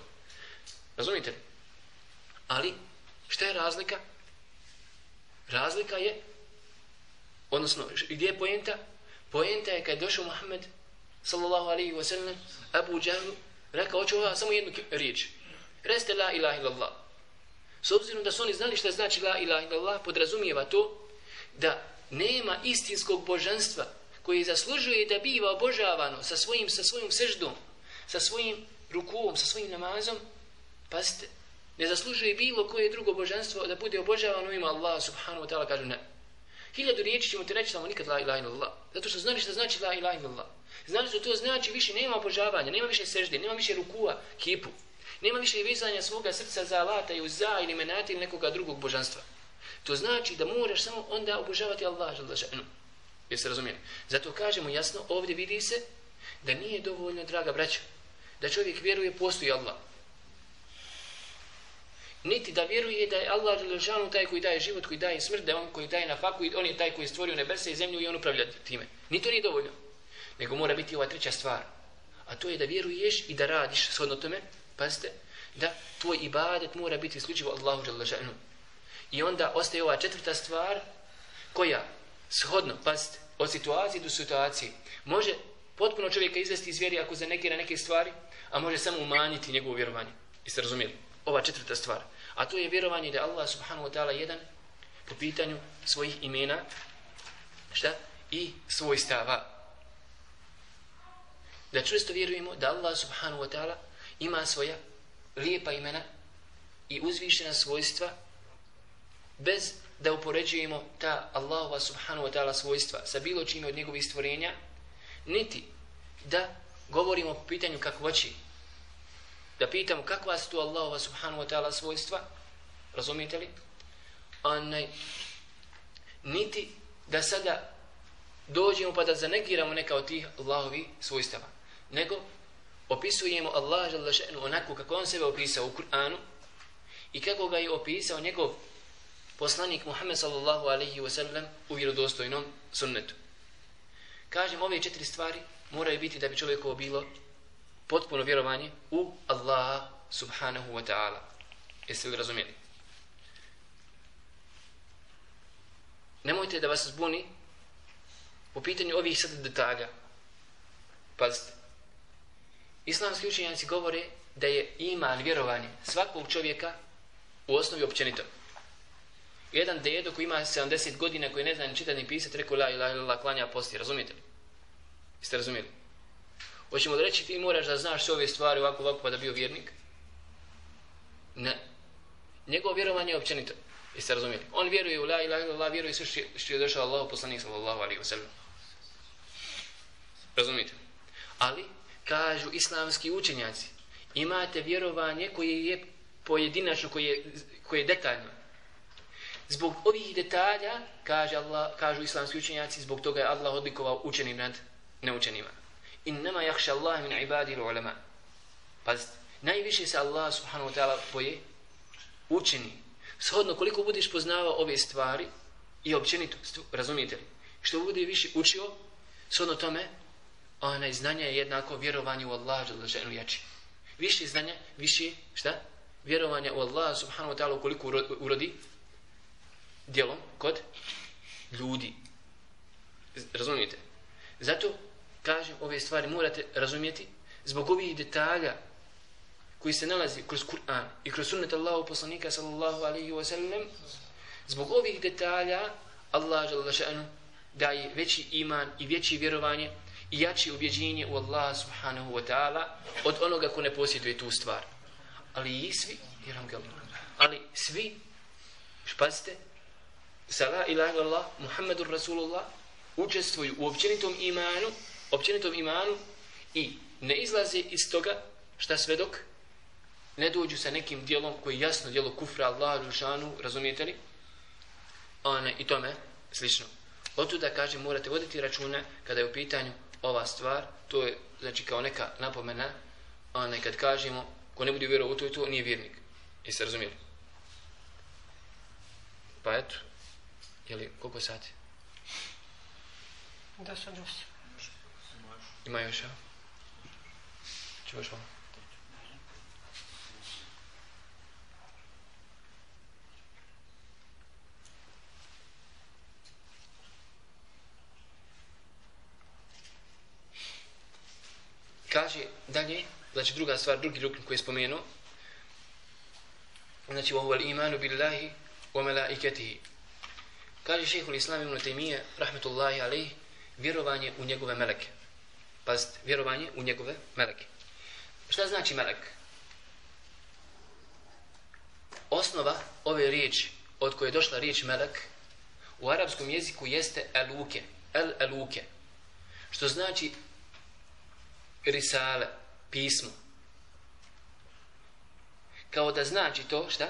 [SPEAKER 2] Razumite li? Ali, šta je razlika? Razlika je, odnosno, gdje je pojenta? Pojenta je kad je došao Muhammed, sallallahu alaihi wa sallam, Abu Džahlu, rekao, hoću ovaj samo jednu riječ. Reste la ilaha illallah. S obzirom da su oni znali šta znači la ilaha illallah, podrazumijeva to da nema istinskog božanstva koji zaslužuje da biva obožavano sa svojim sa svojom seždom, sa svojim rukom, sa svojim namazom, pazite, ne zaslužuje bilo koje drugo božanstvo da bude obožavano ima Allah subhanahu wa ta'ala, kažu ne. Hiljadu riječi ćemo ti reći samo nikad la ilaha illallah. Zato što znali šta znači la ilaha illallah. Znali su to znači više nema obožavanja, nema više sežde, nema više rukua, kipu. Nema više vezanja svoga srca za alata i uza ili menati ili nekoga drugog božanstva. To znači da moraš samo onda obožavati Allah. Jeste razumijeli? Zato kažemo jasno, ovdje vidi se da nije dovoljno, draga braća, da čovjek vjeruje postoji Allah. Niti da vjeruje da je Allah Đelešanu taj koji daje život, koji daje smrt, da je on koji daje na faku, on je taj koji je stvorio nebese i zemlju i on upravlja time. Ni to nije dovoljno. Nego mora biti ova treća stvar. A to je da vjeruješ i da radiš shodno tome, pazite, da tvoj ibadet mora biti isključivo Allahu Đalešanu. I onda ostaje ova četvrta stvar koja shodno, pazite, od situacije do situacije, može potpuno čovjeka izvesti iz vjeri ako zanegira neke stvari, a može samo umanjiti njegovo vjerovanje. Jeste razumijeli? Ova četvrta stvar. A to je vjerovanje da Allah subhanahu wa ta'ala jedan po pitanju svojih imena šta? i svoj stava. Da čvrsto vjerujemo da Allah subhanahu wa ta'ala ima svoja lijepa imena i uzvišena svojstva bez da upoređujemo ta Allahova subhanahu wa ta'ala svojstva sa bilo čime od njegovih stvorenja, niti da govorimo po pitanju kakvoći, da pitamo kakva su tu Allahova subhanahu wa ta'ala svojstva, razumijete li? Onaj, niti da sada dođemo pa da zanegiramo neka od tih Allahovi svojstava, nego opisujemo Allah onako kako on sebe opisao u Kur'anu i kako ga je opisao njegov poslanik Muhammed sallallahu alaihi wa sallam u vjerodostojnom sunnetu. Kažem, ove četiri stvari moraju biti da bi čovjekovo bilo potpuno vjerovanje u Allaha subhanahu wa ta'ala. Jeste li razumijeli? Nemojte da vas zbuni po pitanju ovih sad detalja. Pazite. Islamski učenjaci govore da je iman vjerovanje svakog čovjeka u osnovi općenito jedan dedo koji ima 70 godina koji ne zna ni čitati ni pisati, rekao la ilaha illallah klanja posti, razumijete li? Jeste razumijeli? Hoćemo da reći ti moraš da znaš sve ove stvari ovako ovako pa da bio vjernik? Ne. Njegovo vjerovanje je općenito. Jeste razumijeli? On vjeruje u la ilaha illallah, vjeruje sve što je došao Allah poslanik sallallahu alaihi wa sallam. Razumijete? Ali, kažu islamski učenjaci, imate vjerovanje koje je pojedinačno, koje je, koje je detaljno. Zbog ovih detalja, kaže Allah, kažu islamski učenjaci, zbog toga je Allah odlikovao učenim nad neučenima. Innama jahša Allah min ibadil ulema. Pazite, najviše se Allah subhanahu wa ta'ala boje učeni. Shodno koliko budeš poznavao ove stvari i općenito, razumijete li? Što bude više učio, shodno tome, onaj znanja je jednako vjerovanje u Allah ženu jači. Više znanja, više, šta? Vjerovanje u Allah subhanahu wa ta'ala ukoliko urodi, djelom kod ljudi. Razumijete? Zato, kažem, ove stvari morate razumijeti zbog ovih detalja koji se nalazi kroz Kur'an i kroz sunnet Allahu poslanika sallallahu alaihi wa sallam zbog ovih detalja Allah žele daje veći iman i veći vjerovanje i jači ubjeđenje u Allah subhanahu wa ta'ala od onoga ko ne posjeduje tu stvar. Ali i svi, ali svi, špazite, sa la ilaha illallah Muhammedur Rasulullah učestvuju u općenitom imanu općenitom imanu i ne izlaze iz toga šta svedok ne dođu sa nekim dijelom koji jasno dijelo kufra Allah Žušanu, razumijete li? One, I tome slično. tu da kaže morate voditi računa kada je u pitanju ova stvar, to je znači kao neka napomena, one, kad kažemo, ko ne bude vjerovao u to, to nije vjernik. Jeste razumijeli? Pa eto, Je li koliko sati?
[SPEAKER 3] Da sam još.
[SPEAKER 2] Ima još, ja? Ču još Kaže dalje, znači druga stvar, drugi rukn koji je spomenuo, znači ovo je imanu billahi wa malaikatihi. Kaže šehhul islam ibn Taymiye rahmetullahi alaih, vjerovanje u njegove meleke. Pazite, vjerovanje u njegove meleke. Šta znači melek? Osnova ove riječi, od koje je došla riječ melek, u arapskom jeziku jeste eluke, el eluke, što znači risale, pismo. Kao da znači to, šta?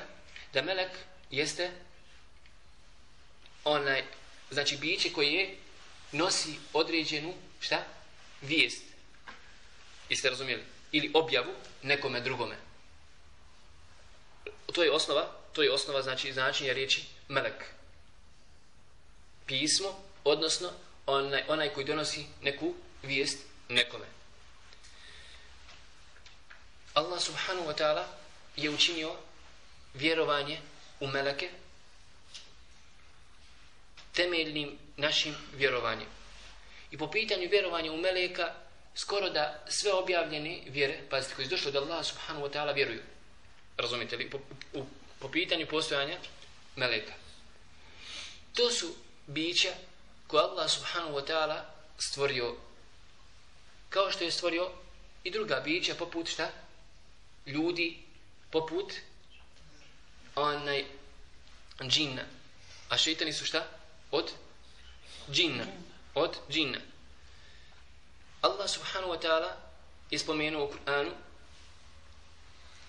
[SPEAKER 2] Da melek jeste onaj, znači biće koje nosi određenu, šta? Vijest. Jeste razumijeli? Ili objavu nekome drugome. To je osnova, to je osnova, znači, značenja riječi melek. Pismo, odnosno onaj, onaj koji donosi neku vijest nekome. Allah subhanahu wa ta'ala je učinio vjerovanje u meleke temeljnim našim vjerovanjem. I po pitanju vjerovanja u meleka, skoro da sve objavljene vjere, pazite, koji je došlo da Allah subhanahu wa ta'ala vjeruju. Razumite li? Po, u, po pitanju postojanja meleka. To su bića koje Allah subhanahu wa ta'ala stvorio kao što je stvorio i druga bića poput šta? Ljudi poput onaj džinna. A šeitani su šta? Od džinna. Od džinna. Allah subhanahu wa ta'ala je spomenuo u Kur'anu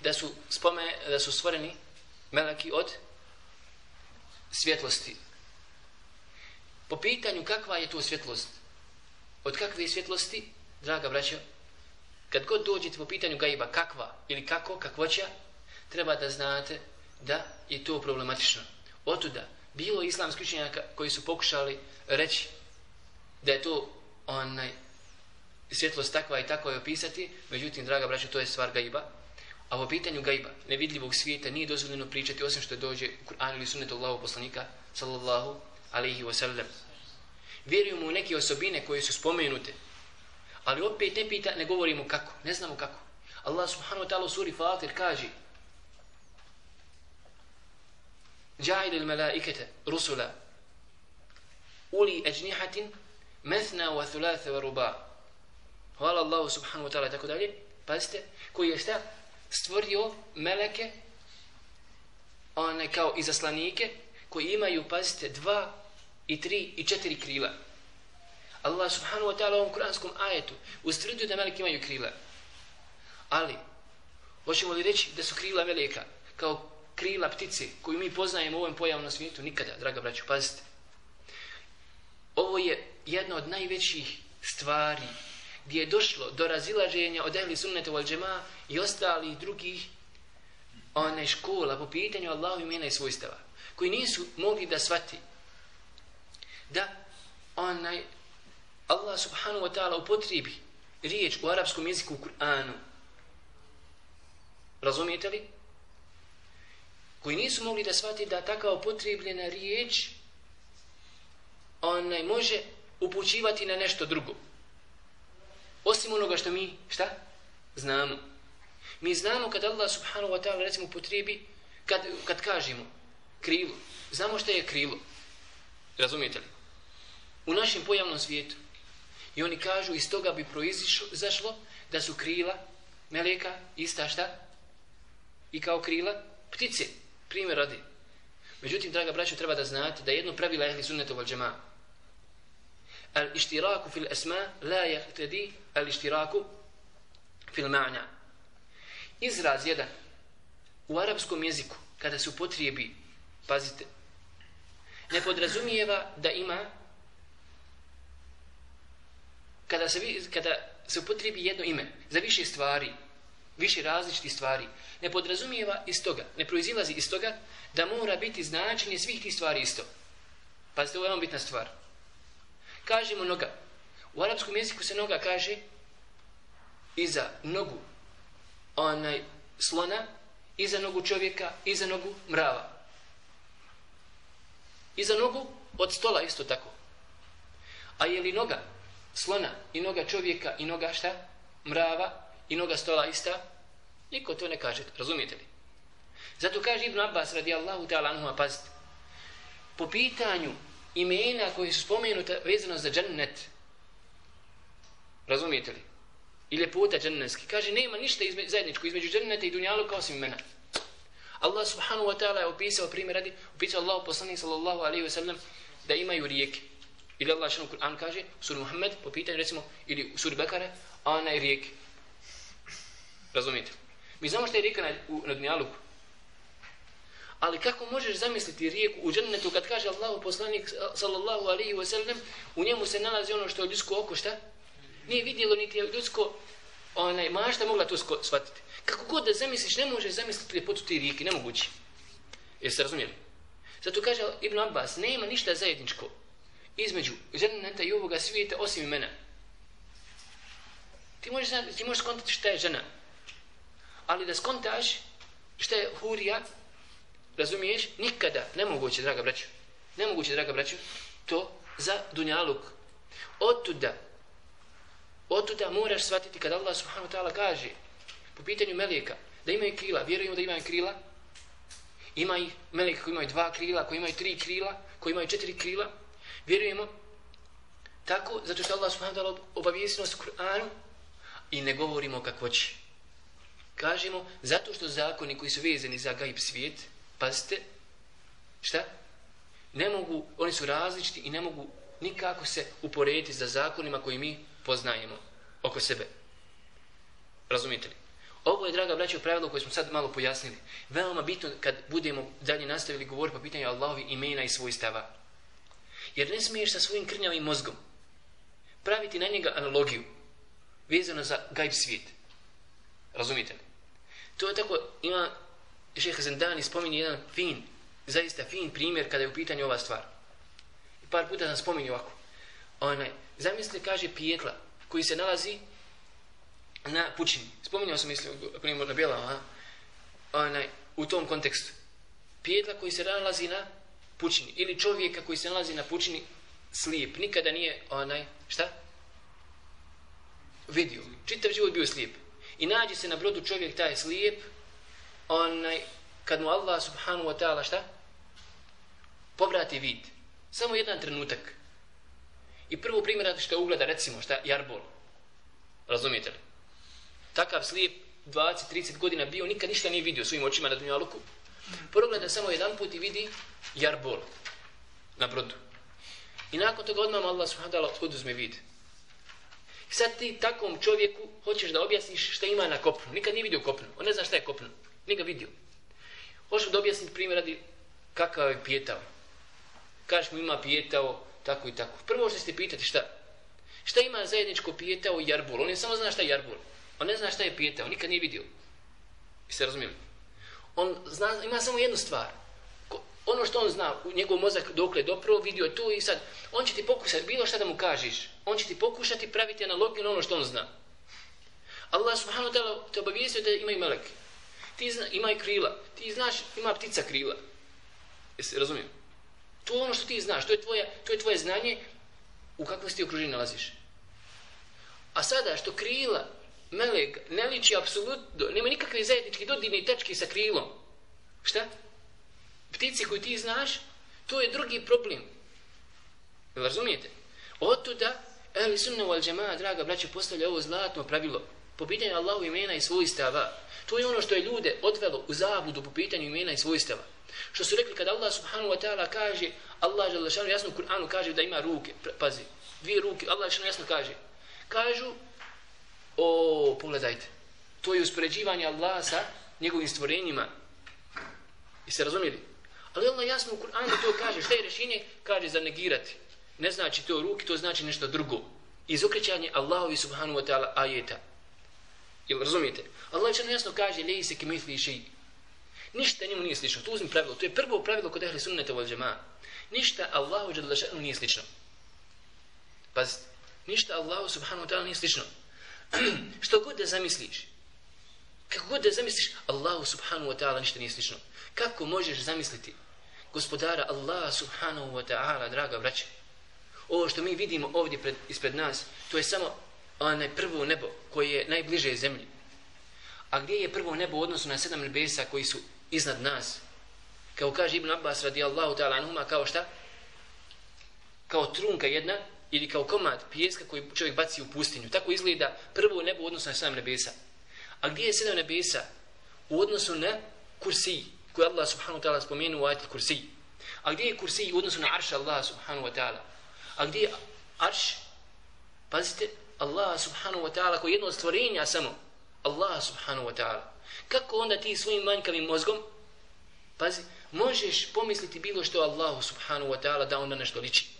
[SPEAKER 2] da su, spome, da su stvoreni meleki od svjetlosti. Po pitanju kakva je to svjetlost? Od kakve svjetlosti, draga braćo, kad god dođete po pitanju gajba kakva ili kako, kakvoća, treba da znate da je to problematično. Otuda, bilo islamski učenjaka koji su pokušali reći da je to onaj svjetlost takva i tako je opisati, međutim, draga braća, to je stvar gajba. A po pitanju gajba, nevidljivog svijeta, nije dozvoljeno pričati osim što dođe u Kur'an ili sunnetu Allahu poslanika, sallallahu alaihi wa sallam. Vjerujemo u neke osobine koje su spomenute, Ali opet ne pita, ne govorimo kako. Ne znamo kako. Allah subhanahu wa ta'ala u suri Fatir kaže Ja'ide il melaikete, rusula uli ajnihatin mesna wa thulatha wa ruba. Hvala Allahu subhanahu wa ta'ala tako dalje. Pazite, koji je šta? Stvorio meleke one kao izaslanike koji imaju, pazite, dva i tri i četiri krila. Allah subhanahu wa ta'ala u ovom kuranskom ajetu ustvrdio da meleki imaju krila. Ali, hoćemo li reći da su krila meleka kao krila ptice koju mi poznajemo u ovom pojavnom svijetu? Nikada, draga braću, pazite. Ovo je jedna od najvećih stvari gdje je došlo do razilaženja od ehli sunnete wal džema i ostalih drugih one škola po pitanju Allahu imena i svojstava koji nisu mogli da svati da onaj Allah subhanahu wa ta'ala upotrijebi riječ u arapskom jeziku u Kur'anu razumijete li? koji nisu mogli da shvati da takva upotrijebljena riječ onaj može upućivati na nešto drugo osim onoga što mi šta? znamo mi znamo kad Allah subhanahu wa ta'ala recimo upotrebi kad, kad kažemo krilo znamo što je krilo razumijete li? u našem pojavnom svijetu I oni kažu iz toga bi proizašlo da su krila meleka ista šta? I kao krila ptice. Primjer radi. Međutim, draga braćo, treba da znate da jedno pravila ehli sunnetu vol džema. Al ištiraku fil esma la jahtedi al ištiraku fil ma'na. Izraz jedan u arapskom jeziku kada se upotrijebi, pazite, ne podrazumijeva da ima kada se, kada se upotrebi jedno ime za više stvari, više različitih stvari, ne podrazumijeva iz toga, ne proizilazi iz toga da mora biti značenje svih tih stvari isto. Pazite, ovo je vam bitna stvar. Kažemo noga. U arapskom jeziku se noga kaže iza nogu onaj slona, iza nogu čovjeka, iza nogu mrava. Iza nogu od stola isto tako. A je li noga slona i noga čovjeka i noga šta? Mrava i noga stola ista? Niko to ne kaže, razumijete li? Zato kaže Ibn Abbas radijallahu ta'ala anhu, pazite, po pitanju imena koji su spomenuta vezano za džennet, razumijete li? I ljepota džennetski. Kaže, nema ništa izme, zajedničko između dženneta i dunjaluka osim imena. Allah subhanahu wa ta'ala je opisao primjer radi, opisao Allah poslanik sallallahu alaihi wa sallam da imaju rijeke. Ili Allah šanu Kur'an kaže, u suri Muhammed, po pitanju recimo, ili u suri Bekare, a ona je rijeke. Razumijete? Mi znamo što je rijeka na, u, na dunjaluku. Ali kako možeš zamisliti rijeku u džennetu kad kaže Allahu poslanik sallallahu alaihi wasallam u njemu se nalazi ono što je ljudsko oko, šta? Nije vidjelo niti je ljudsko onaj, mašta mogla to shvatiti. Kako god da zamisliš, ne možeš zamisliti ljepotu te rijeke, nemoguće. Jeste razumijeli? Zato kaže Ibn Abbas, nema ništa zajedničko između ženeta i ovoga svijeta osim imena. Ti možeš, ti možeš skontati šta je žena. Ali da skontaš šta je hurija, razumiješ, nikada, nemoguće, draga braću, nemoguće, draga braću, to za dunjaluk. Otuda, otuda moraš shvatiti kada Allah subhanahu ta'ala kaže po pitanju melijeka, da imaju krila, vjerujemo da imaju krila, ima ih meleka koji imaju dva krila, koji imaju tri krila, koji imaju četiri krila, vjerujemo tako, zato što Allah subhanahu ta'ala obavijesti nas u Kur'anu i ne govorimo kako će. Kažemo, zato što zakoni koji su vezani za gaib svijet, pazite, šta? Ne mogu, oni su različiti i ne mogu nikako se uporediti za zakonima koji mi poznajemo oko sebe. Razumite li? Ovo je, draga braćo, pravilo koje smo sad malo pojasnili. Veoma bitno kad budemo dalje nastavili govor po pitanju Allahovi imena i svojstava. Jer ne smiješ sa svojim krnjavim mozgom praviti na njega analogiju vezano za gajb svijet. Razumite li? To je tako, ima šeha Zendani spominje jedan fin, zaista fin primjer kada je u pitanju ova stvar. I par puta sam spominje ovako. Onaj, zamislite, kaže pijetla koji se nalazi na pućini. Spominjao sam, mislim, primjer na bijela, onaj, u tom kontekstu. Pijetla koji se nalazi na pučini. Ili čovjeka koji se nalazi na pučini slijep. Nikada nije, onaj, šta? Vidio. Čitav život bio slijep. I nađe se na brodu čovjek taj slijep, onaj, kad mu Allah subhanahu wa ta'ala šta? Povrati vid. Samo jedan trenutak. I prvo primjer što ugleda, recimo, šta? Jarbol. Razumijete li? Takav slijep 20-30 godina bio, nikad ništa nije vidio svojim očima na Dunjaluku. Progleda samo jedan put i vidi jarbol na brodu. I nakon toga odmah Allah subhanahu wa ta'ala oduzme vid. I sad ti takvom čovjeku hoćeš da objasniš šta ima na kopnu. Nikad nije vidio kopnu. On ne zna šta je kopnu. Nije ga vidio. Hoćeš da objasniti primjer radi kakav je pijetao. Kažeš mu ima pijetao tako i tako. Prvo što ste pitati šta? Šta ima zajedničko pijetao i jarbol? On je samo zna šta je jarbol. On ne zna šta je pijetao. Nikad nije vidio. I se razumijeli? On zna, ima samo jednu stvar. Ono što on zna, njegov mozak dokle dopravo vidio tu i sad, on će ti pokušati, bilo šta da mu kažeš, on će ti pokušati praviti analogiju na ono što on zna. Allah subhanahu wa ta'ala te obavijestio da imaju meleke. Ti zna, imaju krila. Ti znaš, ima ptica krila. Jesi razumijem? To je ono što ti znaš, to je tvoje, to je tvoje znanje u kakvosti se ti okruženju nalaziš. A sada što krila, melek, ne liči apsolutno, nema nikakve zajedničke dodirne tački sa krilom. Šta? Ptici koju ti znaš, to je drugi problem. Jel razumijete? Otuda, ehli sunna wal džema, draga braće, postavlja ovo zlatno pravilo po pitanju Allahu imena i svojstava. To je ono što je ljude odvelo u zabudu po pitanju imena i svojstava. Što su rekli kada Allah subhanahu wa ta'ala kaže, Allah je jasno u Kur'anu kaže da ima ruke, pazi, dvije ruke, Allah je jasno kaže. Kažu, o, pogledajte, to je uspoređivanje Allaha sa njegovim stvorenjima. I se razumijeli? Ali Allah jasno u Kur'anu to kaže, šta je rešenje? Kaže za negirati. Ne znači to ruke, to znači nešto drugo. Izokrećanje Allahovi subhanahu wa ta'ala ajeta. Jel razumijete? Allah je jasno kaže, lej se ki misli šeji. Ništa njemu nije slično. To uzmi pravilo. To je prvo pravilo kod ehli sunnete wal džema. Ništa Allahu džadlašanu nije slično. Pazite. Ništa Allahu subhanahu wa ta'ala nije slično. Što god da zamisliš, kako god da zamisliš, Allahu subhanahu wa ta'ala ništa nije slično. Kako možeš zamisliti gospodara Allaha subhanahu wa ta'ala, draga braća? Ovo što mi vidimo ovdje pred, ispred nas, to je samo onaj prvo nebo koje je najbliže zemlji. A gdje je prvo nebo u odnosu na sedam nebesa koji su iznad nas. Kao kaže Ibn Abbas radijallahu ta'ala anhuma, kao šta? Kao trunka jedna, ili kao komad pijeska koji čovjek baci u pustinju. Tako izgleda prvo nebo u odnosu na sedam nebesa. A gdje je sedam nebesa? U odnosu na kursi, koji Allah subhanahu wa ta'ala spomenu u ajti kursi. A gdje je kursi u odnosu na arš Allah subhanahu wa ta'ala? A gdje je arš? Pazite, Allah subhanahu wa ta'ala koji je jedno od stvorenja samo. Allah subhanahu wa ta'ala. Kako onda ti svojim manjkavim mozgom, pazi, možeš pomisliti bilo što Allahu subhanahu wa ta'ala da onda nešto liči?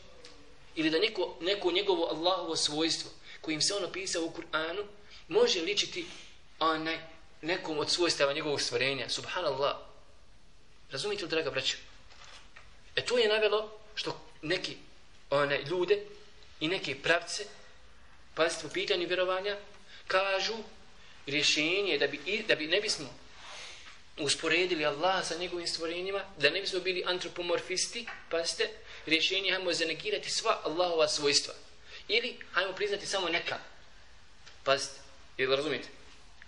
[SPEAKER 2] Ili da neko, neko njegovo Allahovo svojstvo kojim se on opisao u Kur'anu može ličiti onaj nekom od svojstava njegovog stvorenja. Subhanallah. Razumite li, draga braća? E to je navelo što neki one ljude i neke pravce, pazite u pitanju vjerovanja, kažu rješenje da bi, da bi ne bismo usporedili Allah sa njegovim stvorenjima, da ne bismo bili antropomorfisti, pazite, rješenje hajmo zanegirati sva Allahova svojstva. Ili hajmo priznati samo neka. Pazite, ili razumite?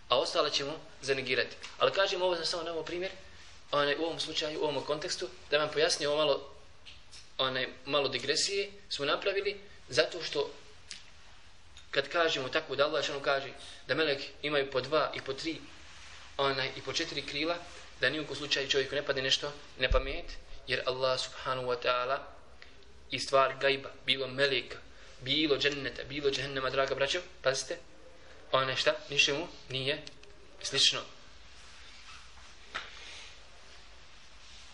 [SPEAKER 2] A ostale ćemo zanegirati. Ali kažem ovo za samo na ovo primjer, onaj, u ovom slučaju, u ovom kontekstu, da vam pojasnim ovo malo, onaj, malo digresije, smo napravili zato što kad kažemo tako da Allah šanu kaže da melek imaju po dva i po tri onaj, i po četiri krila, da nijekom slučaju čovjeku ne padne nešto ne pamet, jer Allah subhanahu wa ta'ala i stvar gajba, bilo meleka, bilo dženneta, bilo džennema, draga braćo, pazite, one šta, nišemu nije slično.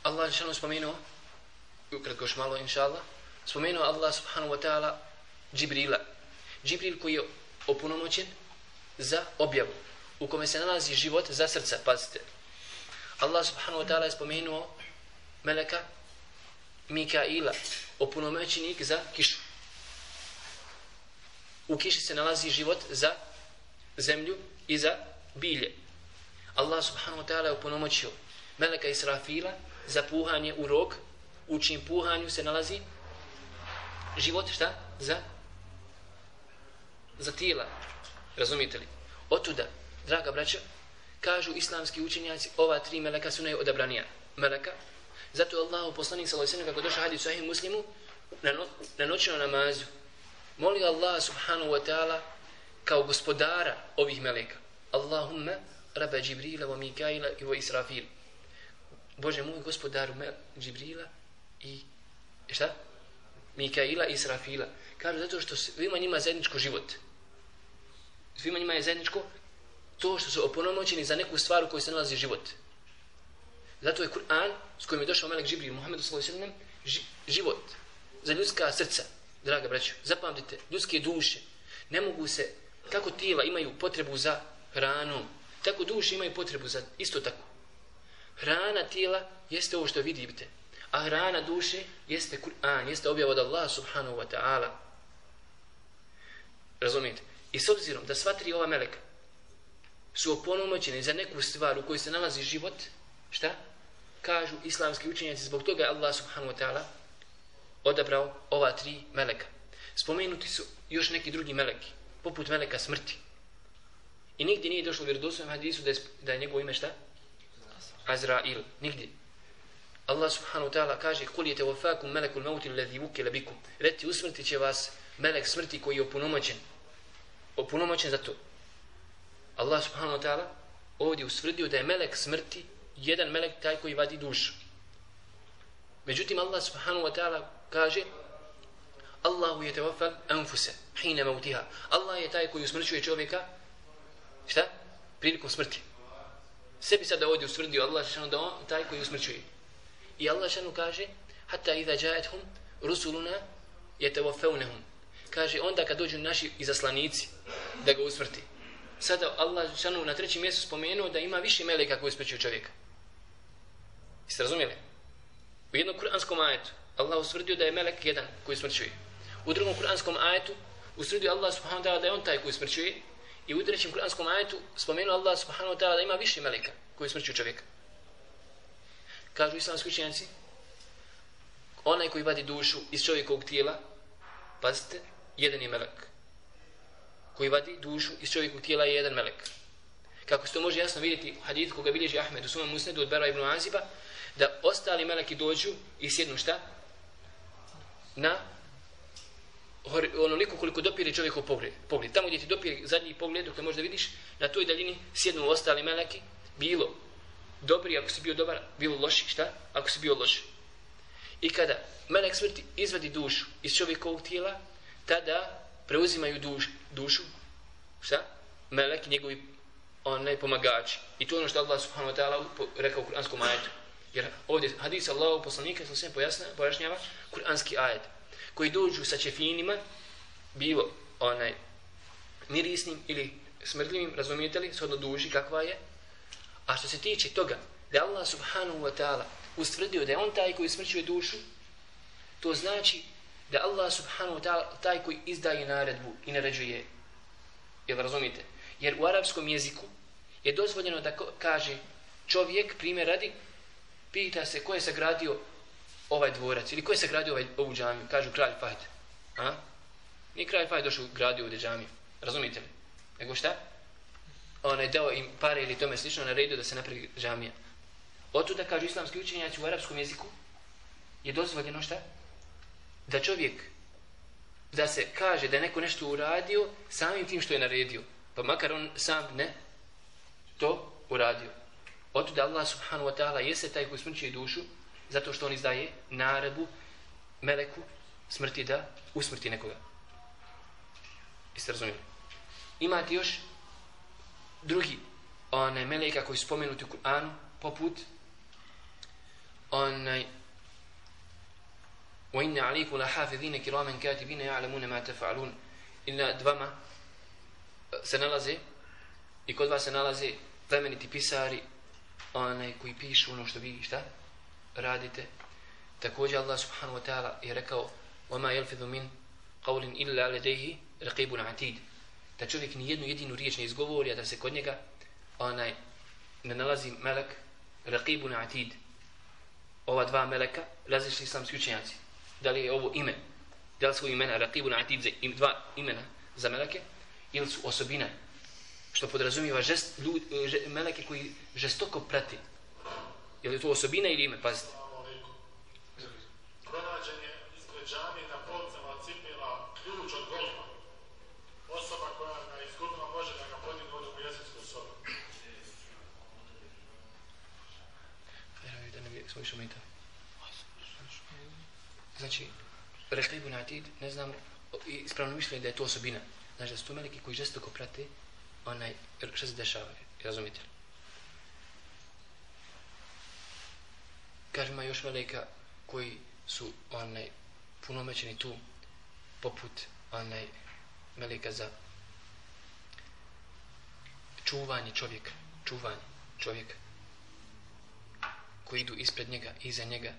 [SPEAKER 2] Allah je šanu spomenuo, ukratko još malo, inša Allah, spomenuo Allah subhanahu wa ta'ala Džibrila. Džibril koji je opunomoćen za objavu, u kome se nalazi život za srca, pazite. Allah subhanahu wa ta'ala je spomenuo Meleka Mikaila, opunomećenik za kišu. U kiši se nalazi život za zemlju i za bilje. Allah subhanahu wa ta'ala je opunomoćio Meleka Israfila za puhanje u rog, u čim puhanju se nalazi život, šta? Za za tijela. Razumite li? Otuda, draga braća, kažu islamski učenjaci, ova tri meleka su najodabranija meleka. Zato je Allah poslanik sallallahu alejhi ve sellem kako došao hadis sahih Muslimu na, no, na noćnom namazu moli Allah subhanahu wa ta'ala kao gospodara ovih meleka. Allahumma rabba Džibrila wa Mikaila i wa Israfil. Bože moj gospodaru me, Džibrila i šta? Mikaila i Israfila. Kažu zato što svima njima zajedničko život. Svima njima je zajedničko to što su oponomoćeni za neku stvar u kojoj se nalazi život. Zato je Kur'an s kojim je došao Melek Džibril Muhammedu sallallahu alejhi ve sellem život za ljudska srca, draga braćo. Zapamtite, ljudske duše ne mogu se kako tijela imaju potrebu za hranom, tako duše imaju potrebu za isto tako. Hrana tijela jeste ovo što vidite, a hrana duše jeste Kur'an, jeste objava od Allah subhanahu wa ta'ala. Razumijete? I s obzirom da sva tri ova meleka su oponomoćene za neku stvar u kojoj se nalazi život, šta? Kažu islamski učenjaci, zbog toga Allah subhanahu wa ta'ala odabrao ova tri meleka. Spomenuti su još neki drugi meleki, poput meleka smrti. I nigdje nije došlo u hadisu da je, da je njegovo ime šta? Azrail. Nigdje. Allah subhanahu wa ta'ala kaže Kul je te melekul mauti lezi vukele bikum. Reti usmrti će vas melek smrti koji je opunomoćen. Opunomoćen za to. Allah subhanahu wa ta'ala ovdje usvrdio da je melek smrti jedan melek taj koji vadi dušu. Međutim Allah subhanahu wa ta'ala kaže Allahu je tevafal anfuse hine mautiha. Allah je taj koji usmrćuje čovjeka šta? Prilikom smrti. Sebi sada ovdje usvrdio Allah šanu da on taj koji usmrćuje. I Allah šanu kaže hatta iza jaethum rusuluna yatawafawnahum. Kaže onda kad dođu naši izaslanici da ga usmrti. Sada Allah šanu na trećem mjestu spomenuo da ima više meleka koji usmrćuju čovjeka. Jeste razumjeli? U jednom kuranskom ajetu Allah usvrdio da je melek jedan koji smrćuje. U drugom kuranskom ajetu usvrdio Allah subhanahu wa ta'ala da je on taj koji smrćuje. I u trećem kuranskom ajetu spomenuo Allah subhanahu wa ta'ala da ima više meleka koji smrćuju čovjeka. Kažu islamski učenjaci, onaj koji vadi dušu iz čovjekovog tijela, pazite, jedan je melek. Koji vadi dušu iz čovjekovog tijela je jedan melek. Kako se to može jasno vidjeti u hadithu koga bilježi Ahmed u svom musnedu od Bera ibn Aziba, da ostali meleki dođu i sjednu šta? Na onoliko koliko dopire čovjek u pogled. pogled. Tamo gdje ti dopire zadnji pogled, dok možda vidiš, na toj daljini sjednu ostali meleki, bilo dobri ako si bio dobar, bilo loši, šta? Ako si bio loš. I kada melek smrti izvadi dušu iz čovjekovog tijela, tada preuzimaju duš, dušu, šta? Melek, njegovi onaj pomagači. I to je ono što Allah subhanahu wa ta'ala rekao u kuranskom ajetu. Jer ovdje hadis Allahu poslanika sa pojasna pojašnjava kuranski ajet koji dođu sa čefinima bilo onaj mirisnim ili smrdljivim, razumijete li, shodno duži kakva je. A što se tiče toga da Allah subhanahu wa ta'ala ustvrdio da je on taj koji smrćuje dušu, to znači da Allah subhanahu wa ta'ala taj koji izdaje naredbu i naređuje. Jel razumijete? Jer u arapskom jeziku je dozvoljeno da kaže čovjek, primjer radi, pita se ko je sagradio ovaj dvorac ili ko je sagradio ovaj, ovu džamiju, kažu kralj Fahd. A? Nije kralj Fahd došao gradio ovdje džamiju. Razumite li? Nego šta? On je dao im pare ili tome slično na redu da se napravi džamija. Otuda kažu islamski učenjaci u arapskom jeziku je dozvoljeno šta? Da čovjek da se kaže da je neko nešto uradio samim tim što je naredio. Pa makar on sam ne to uradio. Oto da Allah subhanahu wa ta'ala jeste taj koji smrće dušu zato što on izdaje naredbu meleku smrti da usmrti nekoga. Jeste razumijeli? Imate još drugi onaj meleka koji spomenuti u Kur'anu poput onaj وَإِنَّ عَلَيْكُمْ لَحَافِذِينَ كِرَامًا كَاتِبِينَ يَعْلَمُونَ مَا تَفْعَلُونَ Ina dvama se nalaze i kod vas se nalaze plemeniti pisari onaj koji pišu ono što vi šta radite. Također Allah subhanahu wa ta'ala je rekao وَمَا يَلْفِذُ مِنْ قَوْلٍ إِلَّا لَدَيْهِ رَقِيبٌ عَتِيدٌ Da čovjek ni jednu jedinu riječ ne izgovori, a da se kod njega onaj ne nalazi melek Raqibun Atid. Ova dva meleka različni islamski učenjaci. Da li je ovo ime? Da li su imena Raqibun Atid za im, dva imena za meleke? Ili su osobine? Što podrazumijeva žest, ljud, že, meleke koji žestoko prati. Je li to osobina ili ime? Pazite.
[SPEAKER 5] Pronađen je ispred džami na policama cipila ključ od golfa. Osoba koja ga iskupila može da ga podigne u jesensku sobu.
[SPEAKER 2] Vjerujem da ne bi svoj šumita. Znači, Rekibu Natid, ne znam, ispravno mišljenje da je to osobina. Znači da su to meleki koji žestoko prate onaj, što se dešava, razumite li? Kaže, ima još velika koji su onaj, punomećeni tu, poput onaj, velika za čuvanje čovjeka, čuvanje čovjeka koji idu ispred njega, iza njega,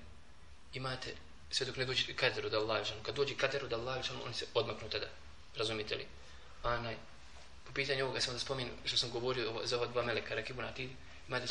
[SPEAKER 2] imate sve dok ne dođe kateru da Allah Kad dođe kateru da Allah oni se odmaknu tada. Razumite li? Anaj, po pitanju ovoga sam da spomenu što sam govorio za ova dva meleka, Rekibunatid, imate